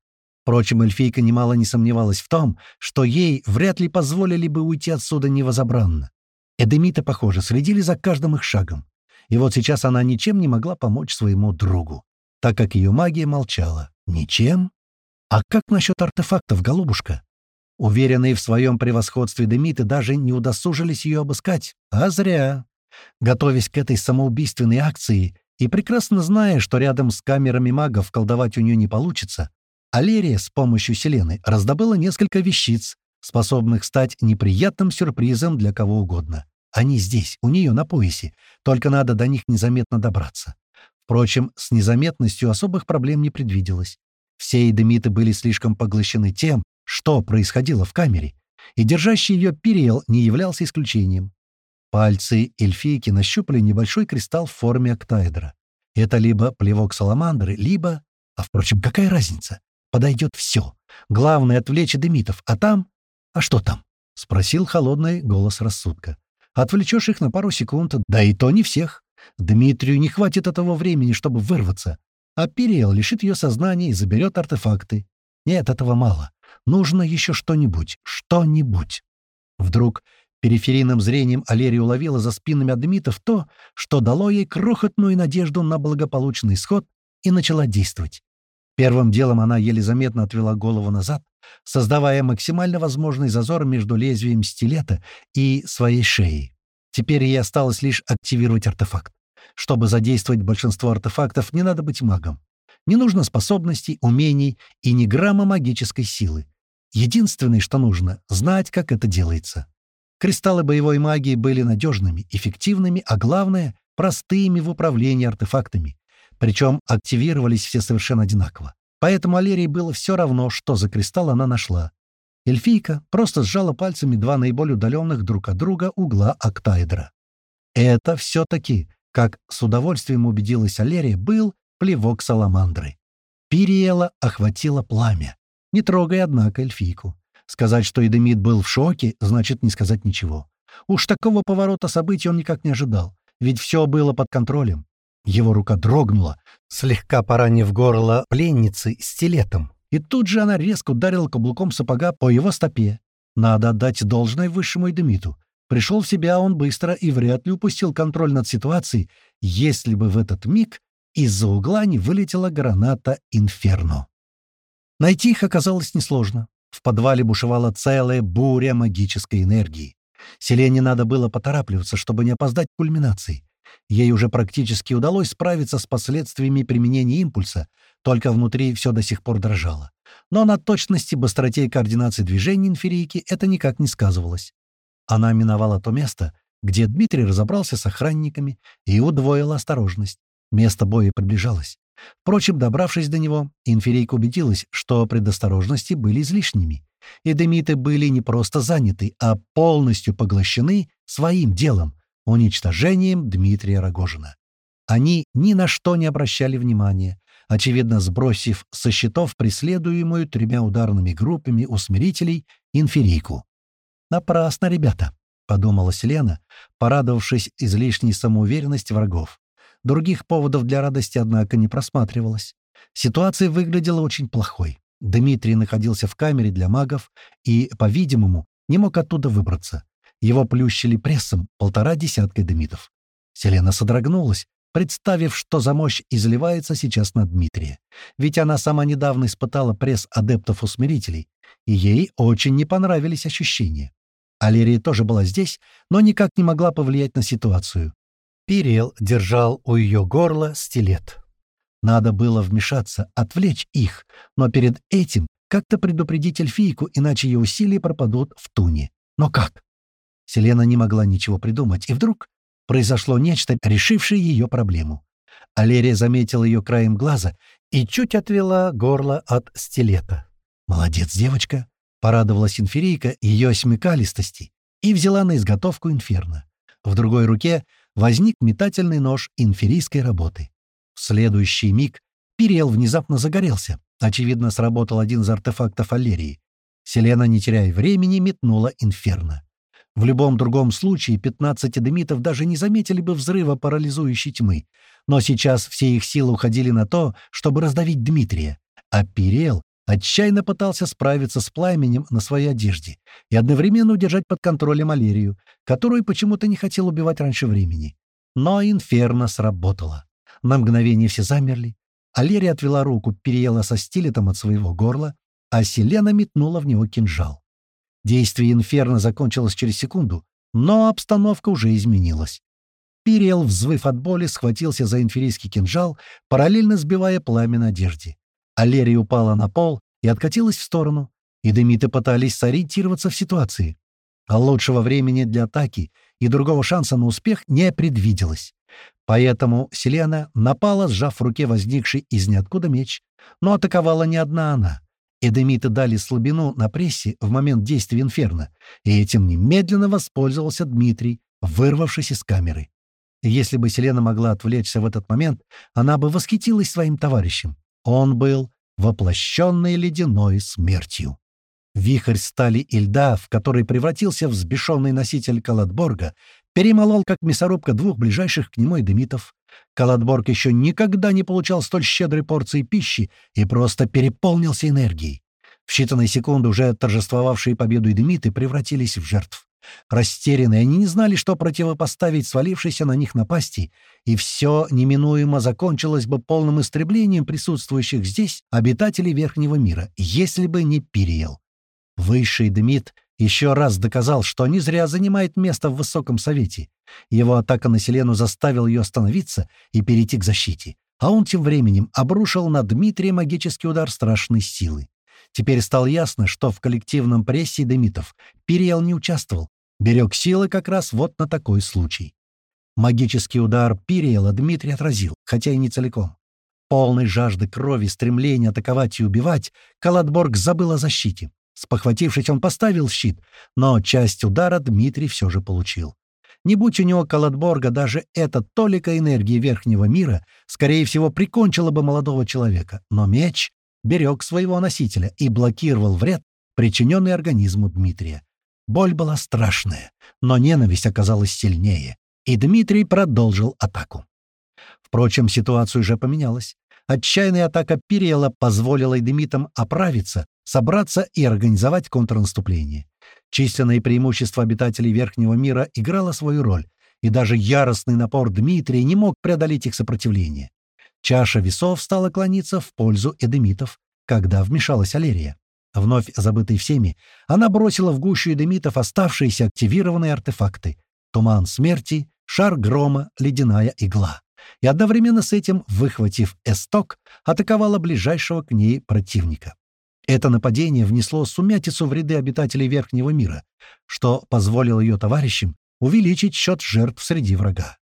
[SPEAKER 1] Впрочем, эльфийка немало не сомневалась в том, что ей вряд ли позволили бы уйти отсюда невозобранно. Эдемиты, похоже, следили за каждым их шагом. И вот сейчас она ничем не могла помочь своему другу, так как ее магия молчала. Ничем? А как насчет артефактов, голубушка? Уверенные в своем превосходстве Демиты даже не удосужились ее обыскать. А зря. Готовясь к этой самоубийственной акции и прекрасно зная, что рядом с камерами магов колдовать у нее не получится, Алерия с помощью Селены раздобыла несколько вещиц, способных стать неприятным сюрпризом для кого угодно. Они здесь, у нее на поясе, только надо до них незаметно добраться. Впрочем, с незаметностью особых проблем не предвиделось. Все эдемиты были слишком поглощены тем, что происходило в камере, и держащий ее Пириэл не являлся исключением. Пальцы эльфийки нащупали небольшой кристалл в форме октаэдра. Это либо плевок саламандры, либо... А, впрочем, какая разница? Подойдет все. Главное — отвлечь демитов. А там... А что там? — спросил холодный голос рассудка. Отвлечешь их на пару секунд, да и то не всех. Дмитрию не хватит этого времени, чтобы вырваться. А Периэл лишит ее сознания и заберет артефакты. Нет, этого мало. Нужно еще что-нибудь. Что-нибудь. Вдруг периферийным зрением Алерия уловила за спинами адмитов то, что дало ей крохотную надежду на благополучный исход и начала действовать. Первым делом она еле заметно отвела голову назад, создавая максимально возможный зазор между лезвием стилета и своей шеей. Теперь ей осталось лишь активировать артефакт. Чтобы задействовать большинство артефактов, не надо быть магом. Не нужно способностей, умений и ни грамма магической силы. Единственное, что нужно — знать, как это делается. Кристаллы боевой магии были надежными, эффективными, а главное — простыми в управлении артефактами. Причем активировались все совершенно одинаково. Поэтому Алерии было все равно, что за кристалл она нашла. Эльфийка просто сжала пальцами два наиболее удаленных друг от друга угла октаэдра. Это все-таки, как с удовольствием убедилась Алерия, был плевок саламандры. Пириэла охватило пламя, не трогая, однако, эльфийку. Сказать, что Эдемид был в шоке, значит не сказать ничего. Уж такого поворота событий он никак не ожидал, ведь все было под контролем. Его рука дрогнула, слегка поранив горло пленницы стилетом. И тут же она резко ударила каблуком сапога по его стопе. Надо отдать должное высшему Эдемиту. Пришел в себя он быстро и вряд ли упустил контроль над ситуацией, если бы в этот миг из-за угла не вылетела граната «Инферно». Найти их оказалось несложно. В подвале бушевала целая буря магической энергии. Селене надо было поторапливаться, чтобы не опоздать к кульминации. Ей уже практически удалось справиться с последствиями применения импульса, только внутри все до сих пор дрожало. Но на точности, быстроте и координации движений инферийки это никак не сказывалось. Она миновала то место, где Дмитрий разобрался с охранниками и удвоила осторожность. Место боя приближалось. Впрочем, добравшись до него, инферийка убедилась, что предосторожности были излишними. Эдемиты были не просто заняты, а полностью поглощены своим делом, уничтожением Дмитрия Рогожина. Они ни на что не обращали внимания, очевидно сбросив со счетов преследуемую тремя ударными группами усмирителей инферийку. «Напрасно, ребята», — подумала Селена, порадовавшись излишней самоуверенности врагов. Других поводов для радости, однако, не просматривалось. Ситуация выглядела очень плохой. Дмитрий находился в камере для магов и, по-видимому, не мог оттуда выбраться. Его плющили прессом полтора десятка демитов. Селена содрогнулась, представив, что за мощь изливается сейчас на Дмитрия. Ведь она сама недавно испытала пресс адептов-усмирителей, и ей очень не понравились ощущения. Алерия тоже была здесь, но никак не могла повлиять на ситуацию. Пириэл держал у ее горла стилет. Надо было вмешаться, отвлечь их, но перед этим как-то предупредить эльфийку, иначе ее усилия пропадут в туне. Но как? Селена не могла ничего придумать, и вдруг произошло нечто, решившее ее проблему. Алерия заметила ее краем глаза и чуть отвела горло от стилета. «Молодец, девочка!» — порадовалась инферийка ее смекалистости и взяла на изготовку инферно. В другой руке возник метательный нож инферийской работы. В следующий миг Пириэл внезапно загорелся. Очевидно, сработал один из артефактов Алерии. Селена, не теряя времени, метнула инферно. В любом другом случае 15 эдемитов даже не заметили бы взрыва парализующей тьмы. Но сейчас все их силы уходили на то, чтобы раздавить Дмитрия. А Пириэл отчаянно пытался справиться с пламенем на своей одежде и одновременно удержать под контролем Алерию, которую почему-то не хотел убивать раньше времени. Но инферно сработало. На мгновение все замерли. Алерия отвела руку, переела со стилетом от своего горла, а Селена метнула в него кинжал. Действие инферно закончилось через секунду, но обстановка уже изменилась. Пириэл, взвыв от боли, схватился за инферийский кинжал, параллельно сбивая пламя на одежде. Алерия упала на пол и откатилась в сторону. И демиты пытались сориентироваться в ситуации. А лучшего времени для атаки и другого шанса на успех не предвиделось. Поэтому Селена напала, сжав в руке возникший из ниоткуда меч. Но атаковала не одна она. Эдемиты дали слабину на прессе в момент действия инферно, и этим немедленно воспользовался Дмитрий, вырвавшись из камеры. Если бы Селена могла отвлечься в этот момент, она бы восхитилась своим товарищем. Он был воплощенной ледяной смертью. Вихрь стали и льда, в который превратился взбешенный носитель Калатборга, перемолол, как мясорубка, двух ближайших к нему эдемитов. Калатборг еще никогда не получал столь щедрой порции пищи и просто переполнился энергией. В считанные секунды уже торжествовавшие победу эдемиты превратились в жертв. Растерянные, они не знали, что противопоставить свалившейся на них напасти, и все неминуемо закончилось бы полным истреблением присутствующих здесь обитателей Верхнего мира, если бы не Пириел. Высший Демид еще раз доказал, что не зря занимает место в Высоком Совете. Его атака на Селену заставила ее остановиться и перейти к защите, а он тем временем обрушил на Дмитрия магический удар страшной силы. Теперь стало ясно, что в коллективном прессе демитов Пириел не участвовал, Берег силы как раз вот на такой случай. Магический удар Пириэла Дмитрий отразил, хотя и не целиком. Полной жажды крови, стремления атаковать и убивать, Каладборг забыл о защите. Спохватившись, он поставил щит, но часть удара Дмитрий все же получил. Не будь у него Каладборга, даже эта толика энергии верхнего мира, скорее всего, прикончила бы молодого человека. Но меч берег своего носителя и блокировал вред, причиненный организму Дмитрия. Боль была страшная, но ненависть оказалась сильнее, и Дмитрий продолжил атаку. Впрочем, ситуация уже поменялась. Отчаянная атака Пириэла позволила Эдемитам оправиться, собраться и организовать контрнаступление. Численное преимущество обитателей Верхнего мира играло свою роль, и даже яростный напор Дмитрия не мог преодолеть их сопротивление. Чаша весов стала клониться в пользу эдемитов, когда вмешалась Алерия. Вновь забытый всеми, она бросила в гущу эдемитов оставшиеся активированные артефакты — туман смерти, шар грома, ледяная игла. И одновременно с этим, выхватив эсток, атаковала ближайшего к ней противника. Это нападение внесло сумятицу в ряды обитателей Верхнего мира, что позволило ее товарищам увеличить счет жертв среди врага.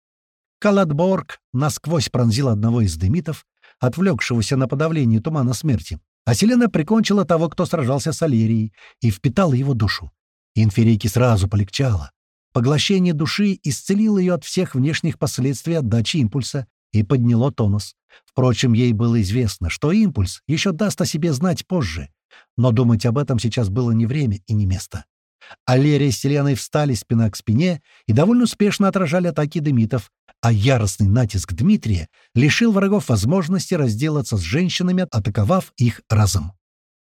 [SPEAKER 1] Каладборг насквозь пронзил одного из демитов, отвлекшегося на подавление тумана смерти, а Селена прикончила того, кто сражался с Алерией, и впитала его душу. Инферийке сразу полегчало. Поглощение души исцелило ее от всех внешних последствий отдачи импульса и подняло тонус. Впрочем, ей было известно, что импульс еще даст о себе знать позже. Но думать об этом сейчас было не время и не место. Алерия с Селеной встали спина к спине и довольно успешно отражали атаки демитов, а яростный натиск Дмитрия лишил врагов возможности разделаться с женщинами, атаковав их разом.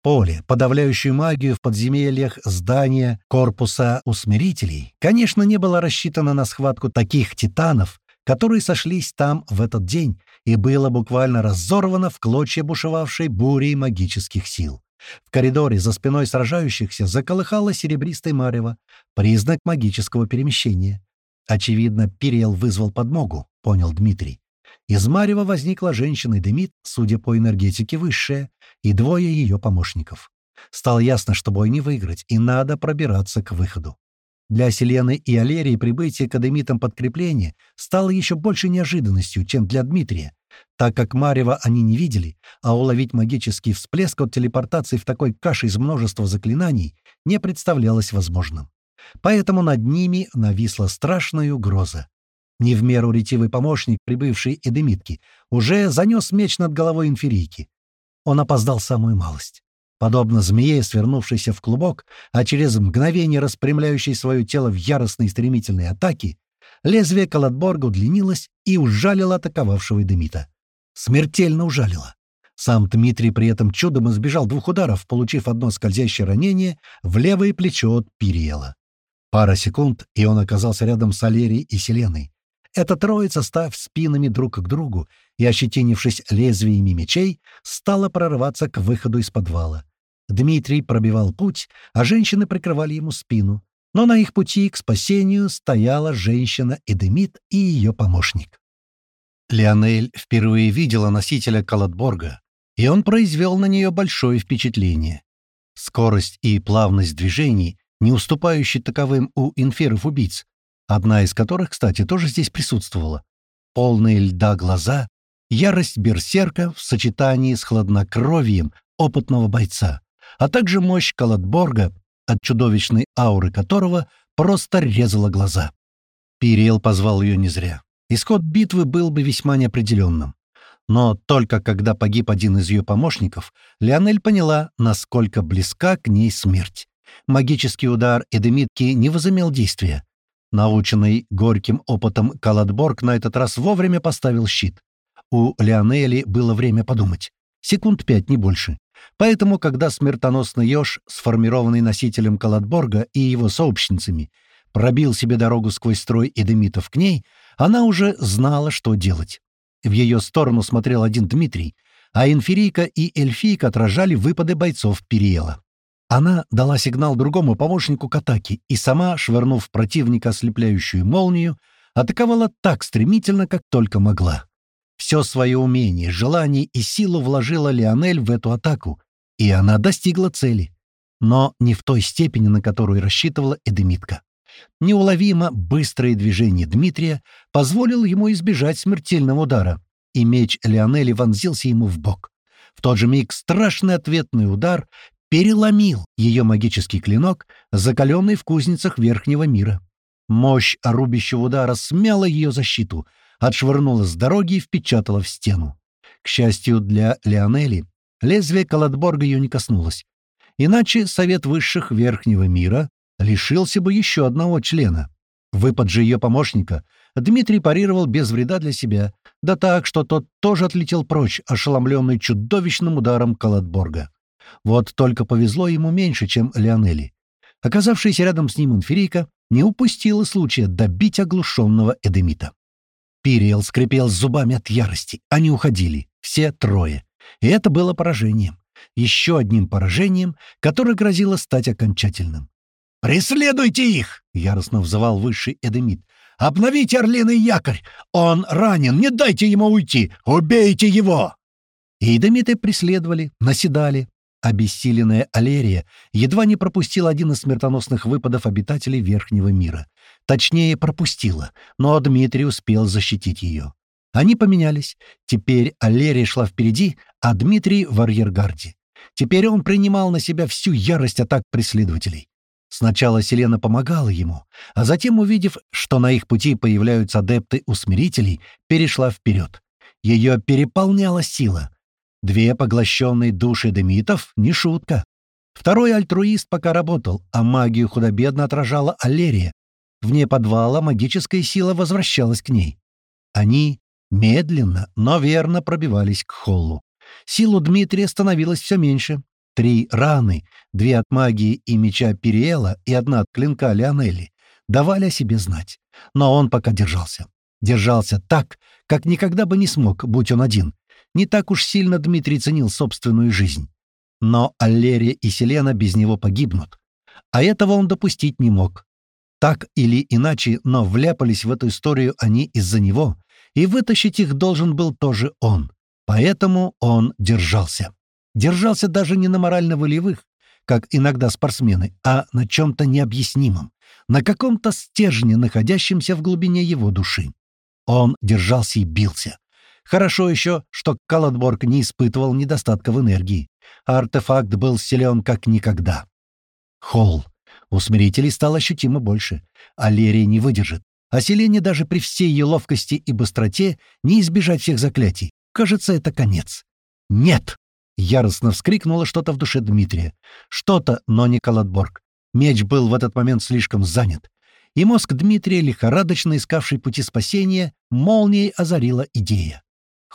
[SPEAKER 1] Поле, подавляющую магию в подземельях здания корпуса усмирителей, конечно, не было рассчитано на схватку таких титанов, которые сошлись там в этот день, и было буквально разорвано в клочья бушевавшей бурей магических сил. В коридоре за спиной сражающихся заколыхало серебристое марево, признак магического перемещения. Очевидно, Пириел вызвал подмогу, понял Дмитрий. Из Марева возникла женщина Демид, судя по энергетике, высшая, и двое ее помощников. Стало ясно, что бой не выиграть, и надо пробираться к выходу. Для Селены и Алерии прибытие к Адемитам подкрепления стало еще больше неожиданностью, чем для Дмитрия, так как Марева они не видели, а уловить магический всплеск от телепортации в такой каше из множества заклинаний не представлялось возможным. Поэтому над ними нависла страшная угроза. Не в меру ретивый помощник, прибывший Эдемитки, уже занес меч над головой инферийки. Он опоздал самую малость. Подобно змее, свернувшейся в клубок, а через мгновение распрямляющей свое тело в яростной стремительной атаке, лезвие Калатборга удлинилось и ужалило атаковавшего Эдемита. Смертельно ужалило. Сам Дмитрий при этом чудом избежал двух ударов, получив одно скользящее ранение в левое плечо от Пириела. Пара секунд, и он оказался рядом с Алерией и Селеной. Эта троица, став спинами друг к другу и ощетинившись лезвиями мечей, стала прорываться к выходу из подвала. Дмитрий пробивал путь, а женщины прикрывали ему спину. Но на их пути к спасению стояла женщина Эдемит и ее помощник. Леонель впервые видела носителя Калатборга, и он произвел на нее большое впечатление. Скорость и плавность движений не уступающий таковым у инферов-убийц, одна из которых, кстати, тоже здесь присутствовала. Полные льда глаза, ярость берсерка в сочетании с хладнокровием опытного бойца, а также мощь Калатборга, от чудовищной ауры которого просто резала глаза. Пириэл позвал ее не зря. Исход битвы был бы весьма неопределенным. Но только когда погиб один из ее помощников, Леонель поняла, насколько близка к ней смерть. Магический удар Эдемитки не возымел действия. Наученный горьким опытом Каладборг на этот раз вовремя поставил щит. У Леонели было время подумать. Секунд пять, не больше. Поэтому, когда смертоносный еж, сформированный носителем Каладборга и его сообщницами, пробил себе дорогу сквозь строй эдемитов к ней, она уже знала, что делать. В ее сторону смотрел один Дмитрий, а инферийка и эльфийка отражали выпады бойцов Периела. Она дала сигнал другому помощнику к атаке и сама, швырнув противника ослепляющую молнию, атаковала так стремительно, как только могла. Все свое умение, желание и силу вложила Леонель в эту атаку, и она достигла цели. Но не в той степени, на которую рассчитывала Эдемитка. Неуловимо быстрое движение Дмитрия позволило ему избежать смертельного удара, и меч Леонели вонзился ему в бок. В тот же миг страшный ответный удар переломил ее магический клинок, закаленный в кузницах Верхнего мира. Мощь рубящего удара смяла ее защиту, отшвырнула с дороги и впечатала в стену. К счастью для Леонели, лезвие Каладборга ее не коснулось. Иначе Совет Высших Верхнего мира лишился бы еще одного члена. Выпад же ее помощника Дмитрий парировал без вреда для себя, да так, что тот тоже отлетел прочь, ошеломленный чудовищным ударом Каладборга. Вот только повезло ему меньше, чем Леонели. Оказавшаяся рядом с ним инферийка не упустила случая добить оглушенного Эдемита. Пириэл скрипел зубами от ярости. Они уходили. Все трое. И это было поражением. Еще одним поражением, которое грозило стать окончательным. «Преследуйте их!» — яростно взывал высший Эдемит. «Обновите орлиный якорь! Он ранен! Не дайте ему уйти! Убейте его!» И Эдемиты преследовали, наседали, Обессиленная Алерия едва не пропустила один из смертоносных выпадов обитателей Верхнего мира. Точнее, пропустила, но Дмитрий успел защитить ее. Они поменялись. Теперь Алерия шла впереди, а Дмитрий в арьергарде. Теперь он принимал на себя всю ярость атак преследователей. Сначала Селена помогала ему, а затем, увидев, что на их пути появляются адепты усмирителей, перешла вперед. Ее переполняла сила. Две поглощенные души демитов — не шутка. Второй альтруист пока работал, а магию худо-бедно отражала Аллерия. Вне подвала магическая сила возвращалась к ней. Они медленно, но верно пробивались к холлу. Силу Дмитрия становилось все меньше. Три раны, две от магии и меча Периэла и одна от клинка Леонелли, давали о себе знать. Но он пока держался. Держался так, как никогда бы не смог, будь он один, не так уж сильно Дмитрий ценил собственную жизнь. Но Аллерия и Селена без него погибнут. А этого он допустить не мог. Так или иначе, но вляпались в эту историю они из-за него, и вытащить их должен был тоже он. Поэтому он держался. Держался даже не на морально-волевых, как иногда спортсмены, а на чем-то необъяснимом, на каком-то стержне, находящемся в глубине его души. Он держался и бился, Хорошо еще, что Каладборг не испытывал недостатка в энергии. Артефакт был силен как никогда. Холл. Усмирителей стало ощутимо больше. Алерия не выдержит. А Селене даже при всей ее ловкости и быстроте не избежать всех заклятий. Кажется, это конец. «Нет!» — яростно вскрикнуло что-то в душе Дмитрия. Что-то, но не Каладборг. Меч был в этот момент слишком занят. И мозг Дмитрия, лихорадочно искавший пути спасения, молнией озарила идея.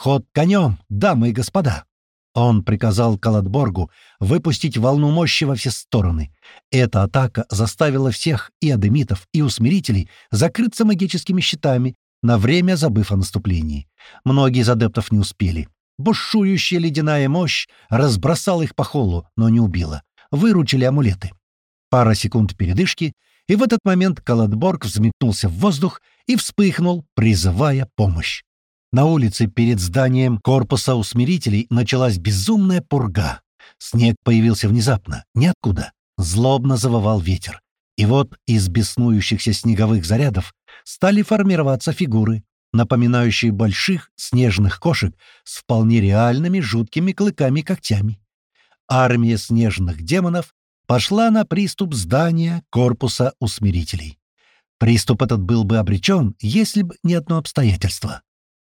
[SPEAKER 1] «Ход конем, дамы и господа!» Он приказал Каладборгу выпустить волну мощи во все стороны. Эта атака заставила всех и адемитов, и усмирителей закрыться магическими щитами, на время забыв о наступлении. Многие из адептов не успели. Бушующая ледяная мощь разбросала их по холлу, но не убила. Выручили амулеты. Пара секунд передышки, и в этот момент Каладборг взметнулся в воздух и вспыхнул, призывая помощь. На улице перед зданием корпуса усмирителей началась безумная пурга. Снег появился внезапно, ниоткуда. Злобно завывал ветер. И вот из беснующихся снеговых зарядов стали формироваться фигуры, напоминающие больших снежных кошек с вполне реальными жуткими клыками когтями. Армия снежных демонов пошла на приступ здания корпуса усмирителей. Приступ этот был бы обречен, если бы не одно обстоятельство.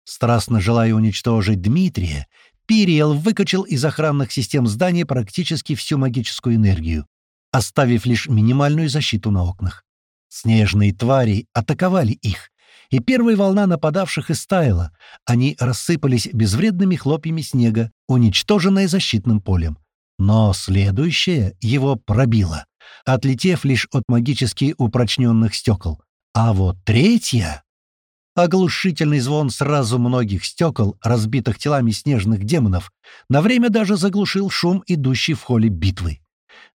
[SPEAKER 1] Страстно желая уничтожить Дмитрия, Пириел выкачал из охранных систем здания практически всю магическую энергию, оставив лишь минимальную защиту на окнах. Снежные твари атаковали их, и первая волна нападавших истаяла. Они рассыпались безвредными хлопьями снега, уничтоженные защитным полем. Но следующее его пробило, отлетев лишь от магически упрочненных стекол. А вот третья... Оглушительный звон сразу многих стекол, разбитых телами снежных демонов, на время даже заглушил шум, идущий в холле битвы.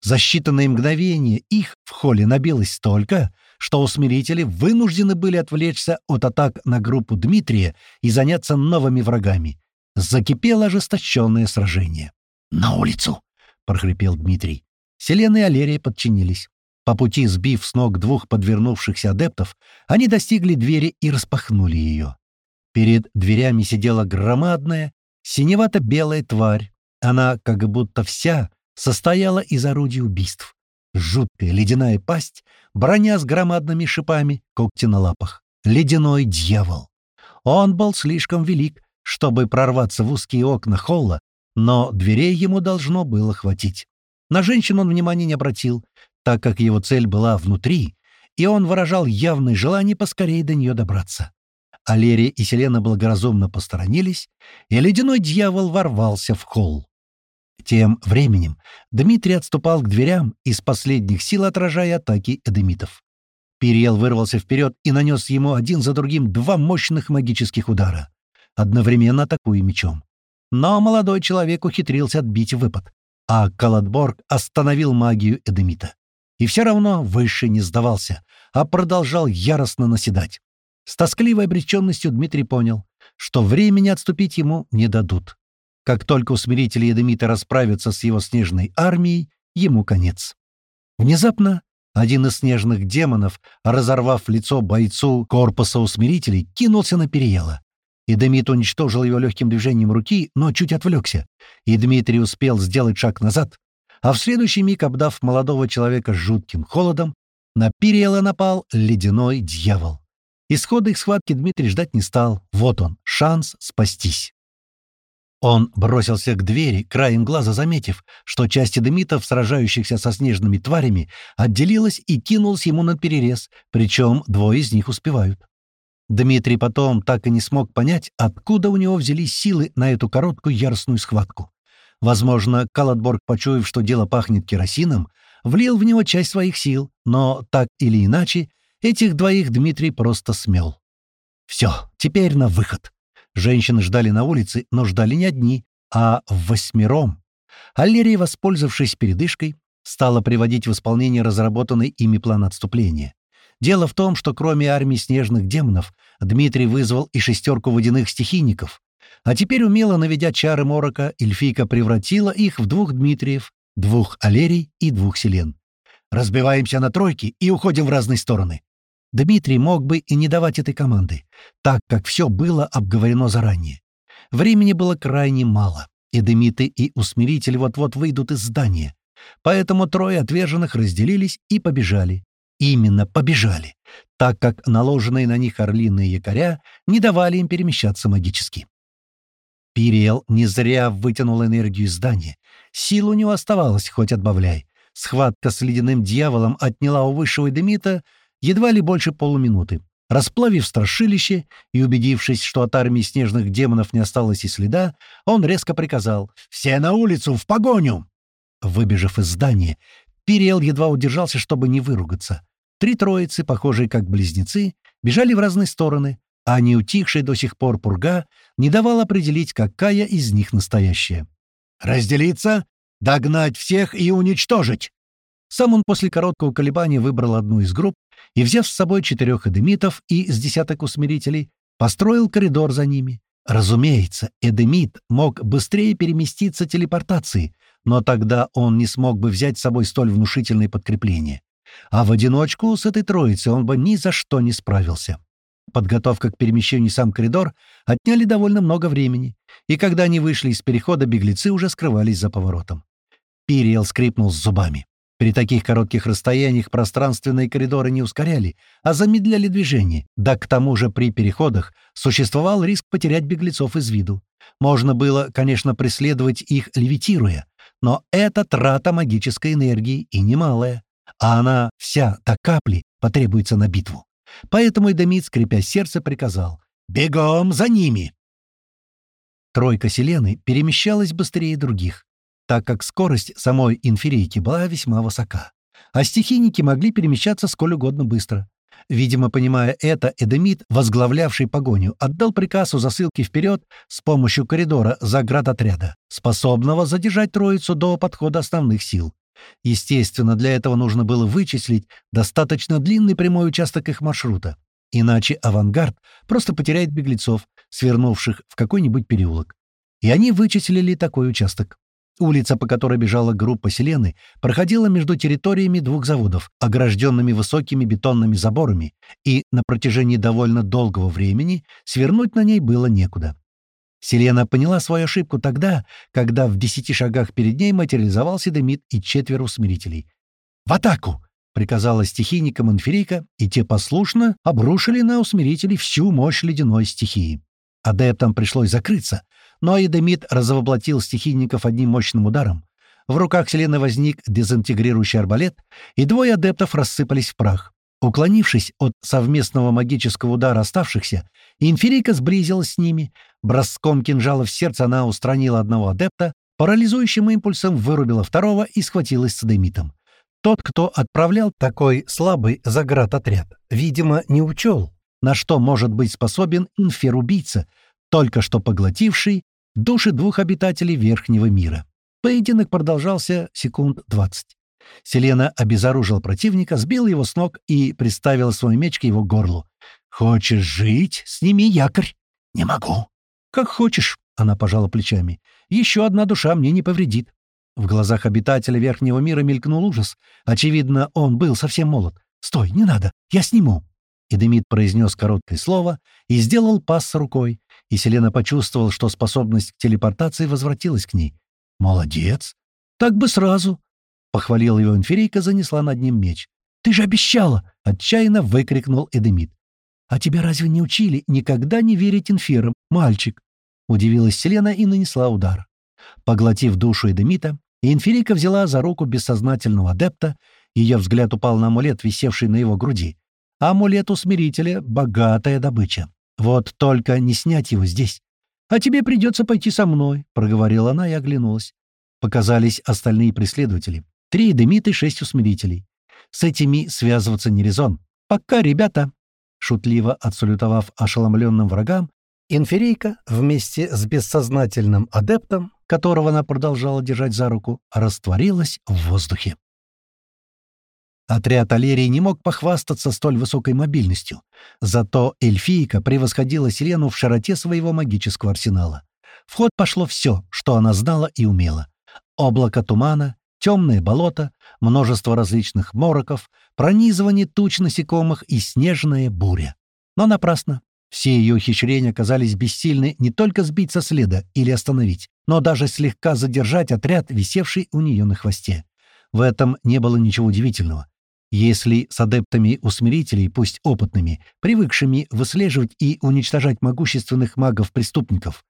[SPEAKER 1] За считанные мгновения их в холле набилось столько, что усмирители вынуждены были отвлечься от атак на группу Дмитрия и заняться новыми врагами. Закипело ожесточенное сражение. «На улицу!» — прохрипел Дмитрий. Селена и Алерия подчинились. По пути, сбив с ног двух подвернувшихся адептов, они достигли двери и распахнули ее. Перед дверями сидела громадная, синевато-белая тварь. Она, как будто вся, состояла из орудий убийств. Жуткая ледяная пасть, броня с громадными шипами, когти на лапах. Ледяной дьявол. Он был слишком велик, чтобы прорваться в узкие окна холла, но дверей ему должно было хватить. На женщину он внимания не обратил, так как его цель была внутри, и он выражал явное желание поскорее до нее добраться. Алерия и Селена благоразумно посторонились, и ледяной дьявол ворвался в холл. Тем временем Дмитрий отступал к дверям, из последних сил отражая атаки эдемитов. Периел вырвался вперед и нанес ему один за другим два мощных магических удара, одновременно атакуя мечом. Но молодой человек ухитрился отбить выпад, а Каладборг остановил магию Эдемита. И все равно выше не сдавался, а продолжал яростно наседать. С тоскливой обреченностью Дмитрий понял, что времени отступить ему не дадут. Как только усмирители Эдемита расправятся с его снежной армией, ему конец. Внезапно один из снежных демонов, разорвав лицо бойцу корпуса усмирителей, кинулся на Периела. Эдемит уничтожил его легким движением руки, но чуть отвлекся, и Дмитрий успел сделать шаг назад, а в следующий миг, обдав молодого человека жутким холодом, на Пириэла напал ледяной дьявол. Исхода их схватки Дмитрий ждать не стал. Вот он, шанс спастись. Он бросился к двери, краем глаза заметив, что часть эдемитов, сражающихся со снежными тварями, отделилась и кинулась ему на перерез, причем двое из них успевают. Дмитрий потом так и не смог понять, откуда у него взялись силы на эту короткую яростную схватку. Возможно, Каладборг, почуяв, что дело пахнет керосином, влил в него часть своих сил, но так или иначе, этих двоих Дмитрий просто смел. Все, теперь на выход. Женщины ждали на улице, но ждали не одни, а восьмером. Аллерия, воспользовавшись передышкой, стала приводить в исполнение разработанный ими план отступления. Дело в том, что кроме армии снежных демонов, Дмитрий вызвал и шестерку водяных стихийников, а теперь, умело наведя чары Морока, эльфийка превратила их в двух Дмитриев, двух Алерий и двух Селен. Разбиваемся на тройки и уходим в разные стороны. Дмитрий мог бы и не давать этой команды, так как все было обговорено заранее. Времени было крайне мало, и Демиты и Усмиритель вот-вот выйдут из здания. Поэтому трое отверженных разделились и побежали. Именно побежали, так как наложенные на них орлиные якоря не давали им перемещаться магически. Пириэл не зря вытянул энергию из здания. Сил у него оставалось, хоть отбавляй. Схватка с ледяным дьяволом отняла у высшего Эдемита едва ли больше полуминуты. Расплавив страшилище и убедившись, что от армии снежных демонов не осталось и следа, он резко приказал «Все на улицу, в погоню!» Выбежав из здания, Пириэл едва удержался, чтобы не выругаться. Три троицы, похожие как близнецы, бежали в разные стороны, а не утихшая до сих пор пурга не давал определить, какая из них настоящая. «Разделиться, догнать всех и уничтожить!» Сам он после короткого колебания выбрал одну из групп и, взяв с собой четырех эдемитов и с десяток усмирителей, построил коридор за ними. Разумеется, эдемит мог быстрее переместиться телепортацией, но тогда он не смог бы взять с собой столь внушительное подкрепление. А в одиночку с этой троицей он бы ни за что не справился. Подготовка к перемещению сам коридор отняли довольно много времени, и когда они вышли из перехода, беглецы уже скрывались за поворотом. Пириэл скрипнул с зубами. При таких коротких расстояниях пространственные коридоры не ускоряли, а замедляли движение, да к тому же при переходах существовал риск потерять беглецов из виду. Можно было, конечно, преследовать их левитируя, но это трата магической энергии и немалая, а она вся до капли потребуется на битву. Поэтому Эдемид, скрипя сердце, приказал «Бегом за ними!». Тройка Селены перемещалась быстрее других так как скорость самой инферийки была весьма высока, а стихийники могли перемещаться сколь угодно быстро. Видимо, понимая это, Эдемид, возглавлявший погоню, отдал приказ о засылке вперед с помощью коридора заградотряда, способного задержать троицу до подхода основных сил. Естественно, для этого нужно было вычислить достаточно длинный прямой участок их маршрута. Иначе авангард просто потеряет беглецов, свернувших в какой-нибудь переулок. И они вычислили такой участок. Улица, по которой бежала группа Селены, проходила между территориями двух заводов, огражденными высокими бетонными заборами, и на протяжении довольно долгого времени свернуть на ней было некуда. Селена поняла свою ошибку тогда, когда в десяти шагах перед ней материализовался Демид и четверо усмирителей. «В атаку!» — приказала стихийникам инферика, и те послушно обрушили на усмирителей всю мощь ледяной стихии. Адептам пришлось закрыться, но Эдемид разовоплотил стихийников одним мощным ударом. В руках Селены возник дезинтегрирующий арбалет, и двое адептов рассыпались в прах. Уклонившись от совместного магического удара оставшихся, инферика сблизилась с ними. Броском кинжала в сердце она устранила одного адепта, парализующим импульсом вырубила второго и схватилась с Эдемитом. Тот, кто отправлял такой слабый заградотряд, видимо, не учел, на что может быть способен инферубийца, только что поглотивший души двух обитателей Верхнего мира. Поединок продолжался секунд двадцать. Селена обезоружил противника, сбил его с ног и приставила свой меч к его горлу. «Хочешь жить? Сними якорь!» «Не могу!» «Как хочешь!» — она пожала плечами. «Еще одна душа мне не повредит». В глазах обитателя Верхнего мира мелькнул ужас. Очевидно, он был совсем молод. «Стой, не надо! Я сниму!» Эдемид произнес короткое слово и сделал пас с рукой, и Селена почувствовал, что способность к телепортации возвратилась к ней. «Молодец! Так бы сразу!» — похвалил его инферийка, занесла над ним меч. «Ты же обещала!» — отчаянно выкрикнул Эдемид. «А тебя разве не учили никогда не верить инферам, мальчик?» — удивилась Селена и нанесла удар. Поглотив душу Эдемита, инферийка взяла за руку бессознательного адепта, ее взгляд упал на амулет, висевший на его груди. Амулет усмирителя — богатая добыча. Вот только не снять его здесь. А тебе придется пойти со мной, — проговорила она и оглянулась. Показались остальные преследователи. Три демиты, шесть усмирителей. С этими связываться не резон. Пока, ребята. Шутливо отсалютовав ошеломленным врагам, инферийка вместе с бессознательным адептом, которого она продолжала держать за руку, растворилась в воздухе. Отряд Алерии не мог похвастаться столь высокой мобильностью. Зато эльфийка превосходила Селену в широте своего магического арсенала. В ход пошло все, что она знала и умела. Облако тумана, темное болото, множество различных мороков, пронизывание туч насекомых и снежная буря. Но напрасно. Все ее ухищрения оказались бессильны не только сбить со следа или остановить, но даже слегка задержать отряд, висевший у нее на хвосте. В этом не было ничего удивительного. Если с адептами усмирителей, пусть опытными, привыкшими выслеживать и уничтожать могущественных магов-преступников,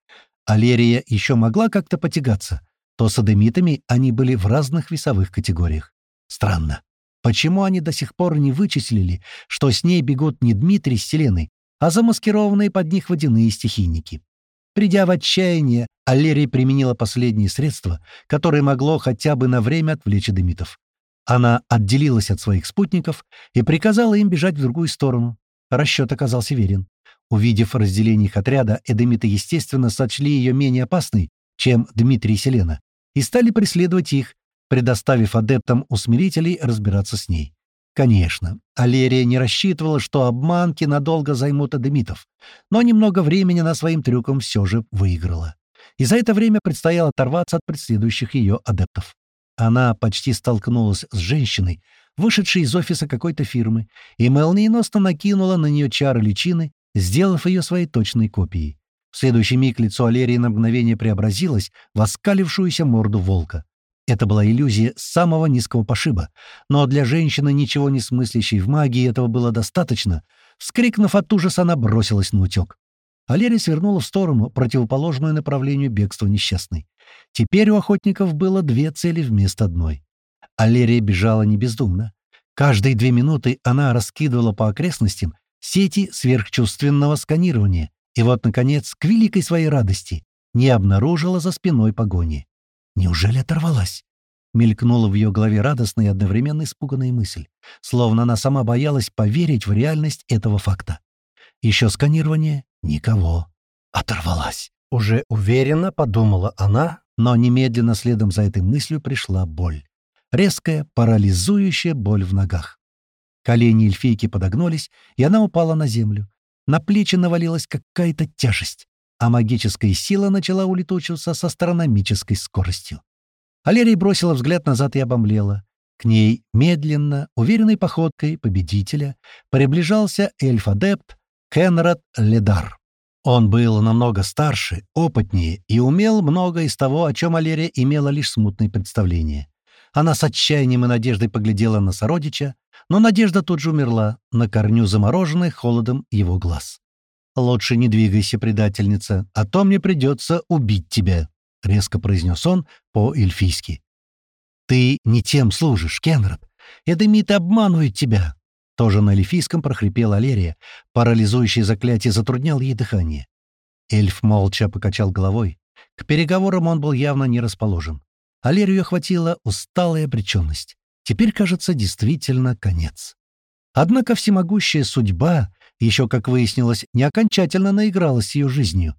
[SPEAKER 1] Алерия еще могла как-то потягаться, то с адемитами они были в разных весовых категориях. Странно. Почему они до сих пор не вычислили, что с ней бегут не Дмитрий с Селеной, а замаскированные под них водяные стихийники? Придя в отчаяние, Алерия применила последние средства, которое могло хотя бы на время отвлечь адемитов. Она отделилась от своих спутников и приказала им бежать в другую сторону. Расчет оказался верен. Увидев разделение их отряда, эдемиты, естественно, сочли ее менее опасной, чем Дмитрий и Селена, и стали преследовать их, предоставив адептам усмирителей разбираться с ней. Конечно, Алерия не рассчитывала, что обманки надолго займут эдемитов, но немного времени на своим трюком все же выиграла. И за это время предстояло оторваться от преследующих ее адептов. Она почти столкнулась с женщиной, вышедшей из офиса какой-то фирмы, и молниеносно накинула на нее чары личины, сделав ее своей точной копией. В следующий миг лицо Алерии на мгновение преобразилось в оскалившуюся морду волка. Это была иллюзия самого низкого пошиба, но для женщины, ничего не смыслящей в магии, этого было достаточно. Вскрикнув от ужаса, она бросилась на утек. Алерия свернула в сторону, противоположную направлению бегства несчастной. Теперь у охотников было две цели вместо одной. Алерия бежала не бездумно. Каждые две минуты она раскидывала по окрестностям сети сверхчувственного сканирования, и вот, наконец, к великой своей радости, не обнаружила за спиной погони. Неужели оторвалась? Мелькнула в ее голове радостная и одновременно испуганная мысль, словно она сама боялась поверить в реальность этого факта. Еще сканирование — никого. Оторвалась. Уже уверенно подумала она, но немедленно следом за этой мыслью пришла боль. Резкая, парализующая боль в ногах. Колени эльфийки подогнулись, и она упала на землю. На плечи навалилась какая-то тяжесть а магическая сила начала улетучиваться с астрономической скоростью. Алерия бросила взгляд назад и обомлела. К ней медленно, уверенной походкой победителя приближался эльф-адепт Кенрад Ледар. Он был намного старше, опытнее и умел много из того, о чем Алерия имела лишь смутное представление. Она с отчаянием и надеждой поглядела на сородича, но надежда тут же умерла, на корню замороженной холодом его глаз. «Лучше не двигайся, предательница, а то мне придется убить тебя», — резко произнес он по-эльфийски. «Ты не тем служишь, Кенрад. Эдемиты обманывают тебя». Тоже на эльфийском прохрипела Алерия. Парализующее заклятие затрудняло ей дыхание. Эльф молча покачал головой. К переговорам он был явно не расположен. Алерию охватила усталая обреченность. Теперь, кажется, действительно конец. Однако всемогущая судьба еще, как выяснилось, не окончательно наигралась ее жизнью.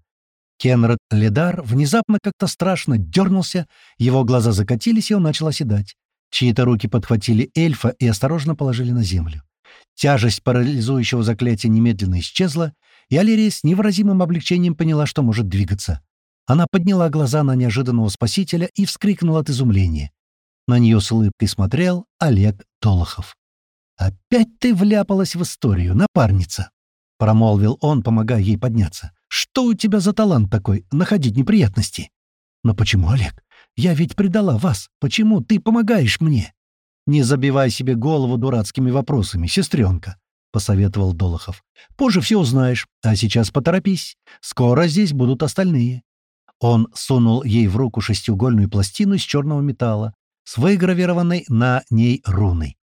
[SPEAKER 1] Кенрад Ледар внезапно как-то страшно дернулся, его глаза закатились, и он начал оседать. Чьи-то руки подхватили эльфа и осторожно положили на землю. Тяжесть парализующего заклятия немедленно исчезла, и Алерия с невыразимым облегчением поняла, что может двигаться. Она подняла глаза на неожиданного спасителя и вскрикнула от изумления. На нее с улыбкой смотрел Олег Толохов. «Опять ты вляпалась в историю, напарница!» — промолвил он, помогая ей подняться. «Что у тебя за талант такой — находить неприятности?» «Но почему, Олег? Я ведь предала вас. Почему ты помогаешь мне?» «Не забивай себе голову дурацкими вопросами, сестренка», — посоветовал Долохов. «Позже все узнаешь, а сейчас поторопись. Скоро здесь будут остальные». Он сунул ей в руку шестиугольную пластину из черного металла с выгравированной на ней руной.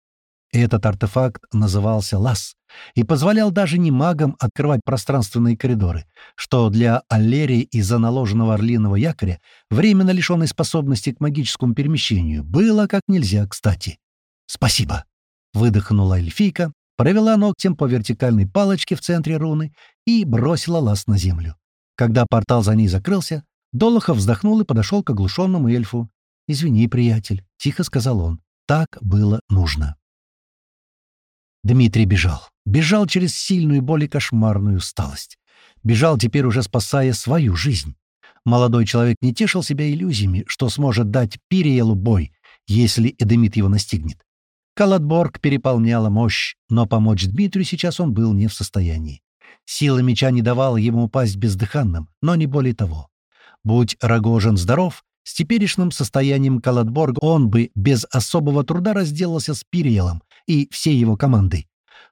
[SPEAKER 1] Этот артефакт назывался «Лас» и позволял даже не магам открывать пространственные коридоры, что для Аллерии из-за наложенного орлиного якоря, временно лишенной способности к магическому перемещению, было как нельзя кстати. «Спасибо», — выдохнула эльфийка, провела ногтем по вертикальной палочке в центре руны и бросила лаз на землю. Когда портал за ней закрылся, Долохов вздохнул и подошел к оглушенному эльфу. «Извини, приятель», — тихо сказал он, — «так было нужно». Дмитрий бежал. Бежал через сильную боль и кошмарную усталость. Бежал теперь уже спасая свою жизнь. Молодой человек не тешил себя иллюзиями, что сможет дать Пириелу бой, если Эдемит его настигнет. Калатборг переполняла мощь, но помочь Дмитрию сейчас он был не в состоянии. Сила меча не давала ему упасть бездыханным, но не более того. Будь Рогожин здоров, с теперешним состоянием Калатборга он бы без особого труда разделался с Пириелом и всей его командой.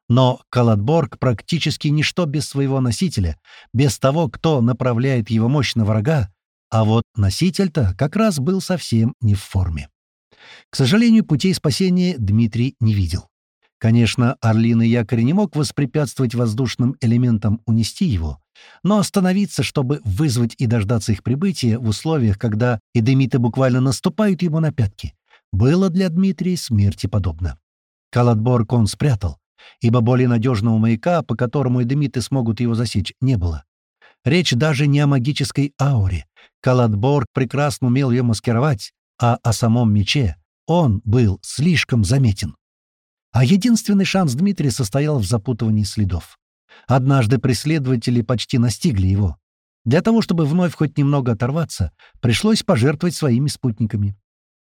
[SPEAKER 1] Но Калатборг практически ничто без своего носителя, без того, кто направляет его мощь на врага, а вот носитель-то как раз был совсем не в форме. К сожалению, путей спасения Дмитрий не видел. Конечно, орлиный якорь не мог воспрепятствовать воздушным элементам унести его, но остановиться, чтобы вызвать и дождаться их прибытия в условиях, когда эдемиты буквально наступают ему на пятки, было для Дмитрия смерти подобно. Калатборг он спрятал, ибо более надежного маяка, по которому эдемиты смогут его засечь, не было. Речь даже не о магической ауре. Калатборг прекрасно умел ее маскировать, а о самом мече он был слишком заметен. А единственный шанс Дмитрия состоял в запутывании следов. Однажды преследователи почти настигли его. Для того, чтобы вновь хоть немного оторваться, пришлось пожертвовать своими спутниками.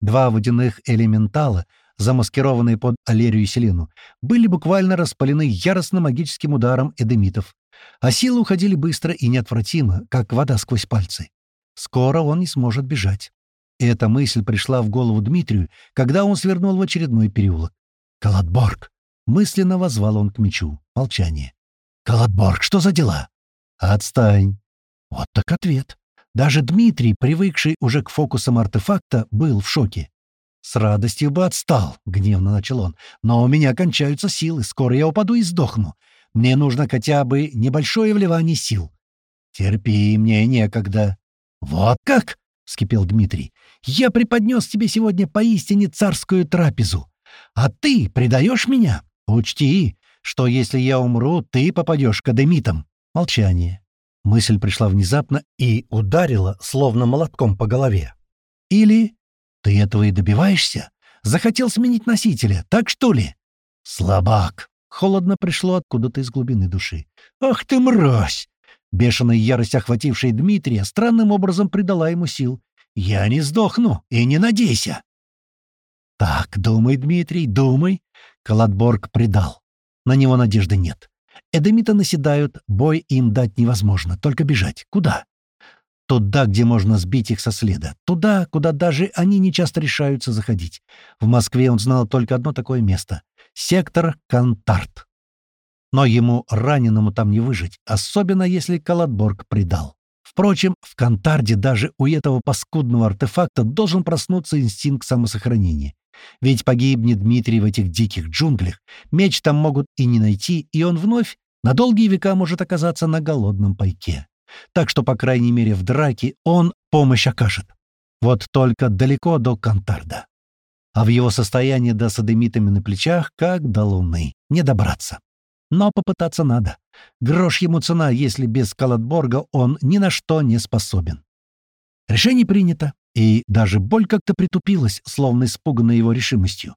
[SPEAKER 1] Два водяных элементала, замаскированные под Алерию и Селену, были буквально распалены яростным магическим ударом эдемитов, а силы уходили быстро и неотвратимо, как вода сквозь пальцы. Скоро он не сможет бежать. Эта мысль пришла в голову Дмитрию, когда он свернул в очередной переулок. «Калатборг!» — мысленно возвал он к мечу. Молчание. «Калатборг, что за дела?» «Отстань!» Вот так ответ. Даже Дмитрий, привыкший уже к фокусам артефакта, был в шоке. «С радостью бы отстал», — гневно начал он. «Но у меня кончаются силы, скоро я упаду и сдохну. Мне нужно хотя бы небольшое вливание сил». «Терпи, мне некогда». «Вот как?» — вскипел Дмитрий. «Я преподнес тебе сегодня поистине царскую трапезу. А ты предаешь меня? Учти, что если я умру, ты попадешь к адемитам». Молчание. Мысль пришла внезапно и ударила, словно молотком по голове. «Или ты этого и добиваешься? Захотел сменить носителя, так что ли?» «Слабак!» — холодно пришло откуда-то из глубины души. «Ах ты мразь!» Бешеная ярость, охватившая Дмитрия, странным образом придала ему сил. «Я не сдохну, и не надейся!» «Так, думай, Дмитрий, думай!» Калатборг предал. На него надежды нет. Эдемиты наседают, бой им дать невозможно, только бежать. Куда? Туда, где можно сбить их со следа. Туда, куда даже они не часто решаются заходить. В Москве он знал только одно такое место — сектор Кантарт. Но ему, раненому, там не выжить, особенно если Калатборг предал. Впрочем, в Кантарде даже у этого паскудного артефакта должен проснуться инстинкт самосохранения. Ведь погибнет Дмитрий в этих диких джунглях, меч там могут и не найти, и он вновь на долгие века может оказаться на голодном пайке. Так что, по крайней мере, в драке он помощь окажет. Вот только далеко до Кантарда. А в его состоянии до садемитами на плечах, как до луны, не добраться. Но попытаться надо. Грош ему цена, если без Калатборга он ни на что не способен. Решение принято. И даже боль как-то притупилась, словно испуганная его решимостью.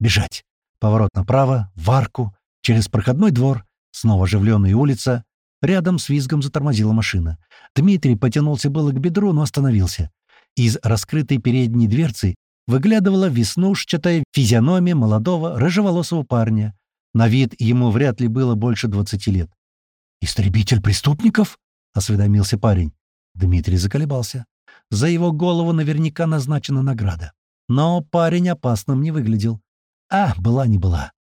[SPEAKER 1] Бежать. Поворот направо, в арку, через проходной двор, снова оживленная улица. Рядом с визгом затормозила машина. Дмитрий потянулся было к бедру, но остановился. Из раскрытой передней дверцы выглядывала веснушчатая физиономия молодого, рыжеволосого парня. На вид ему вряд ли было больше двадцати лет. «Истребитель преступников?» — осведомился парень. Дмитрий заколебался. За его голову наверняка назначена награда. Но парень опасным не выглядел. А, была не была.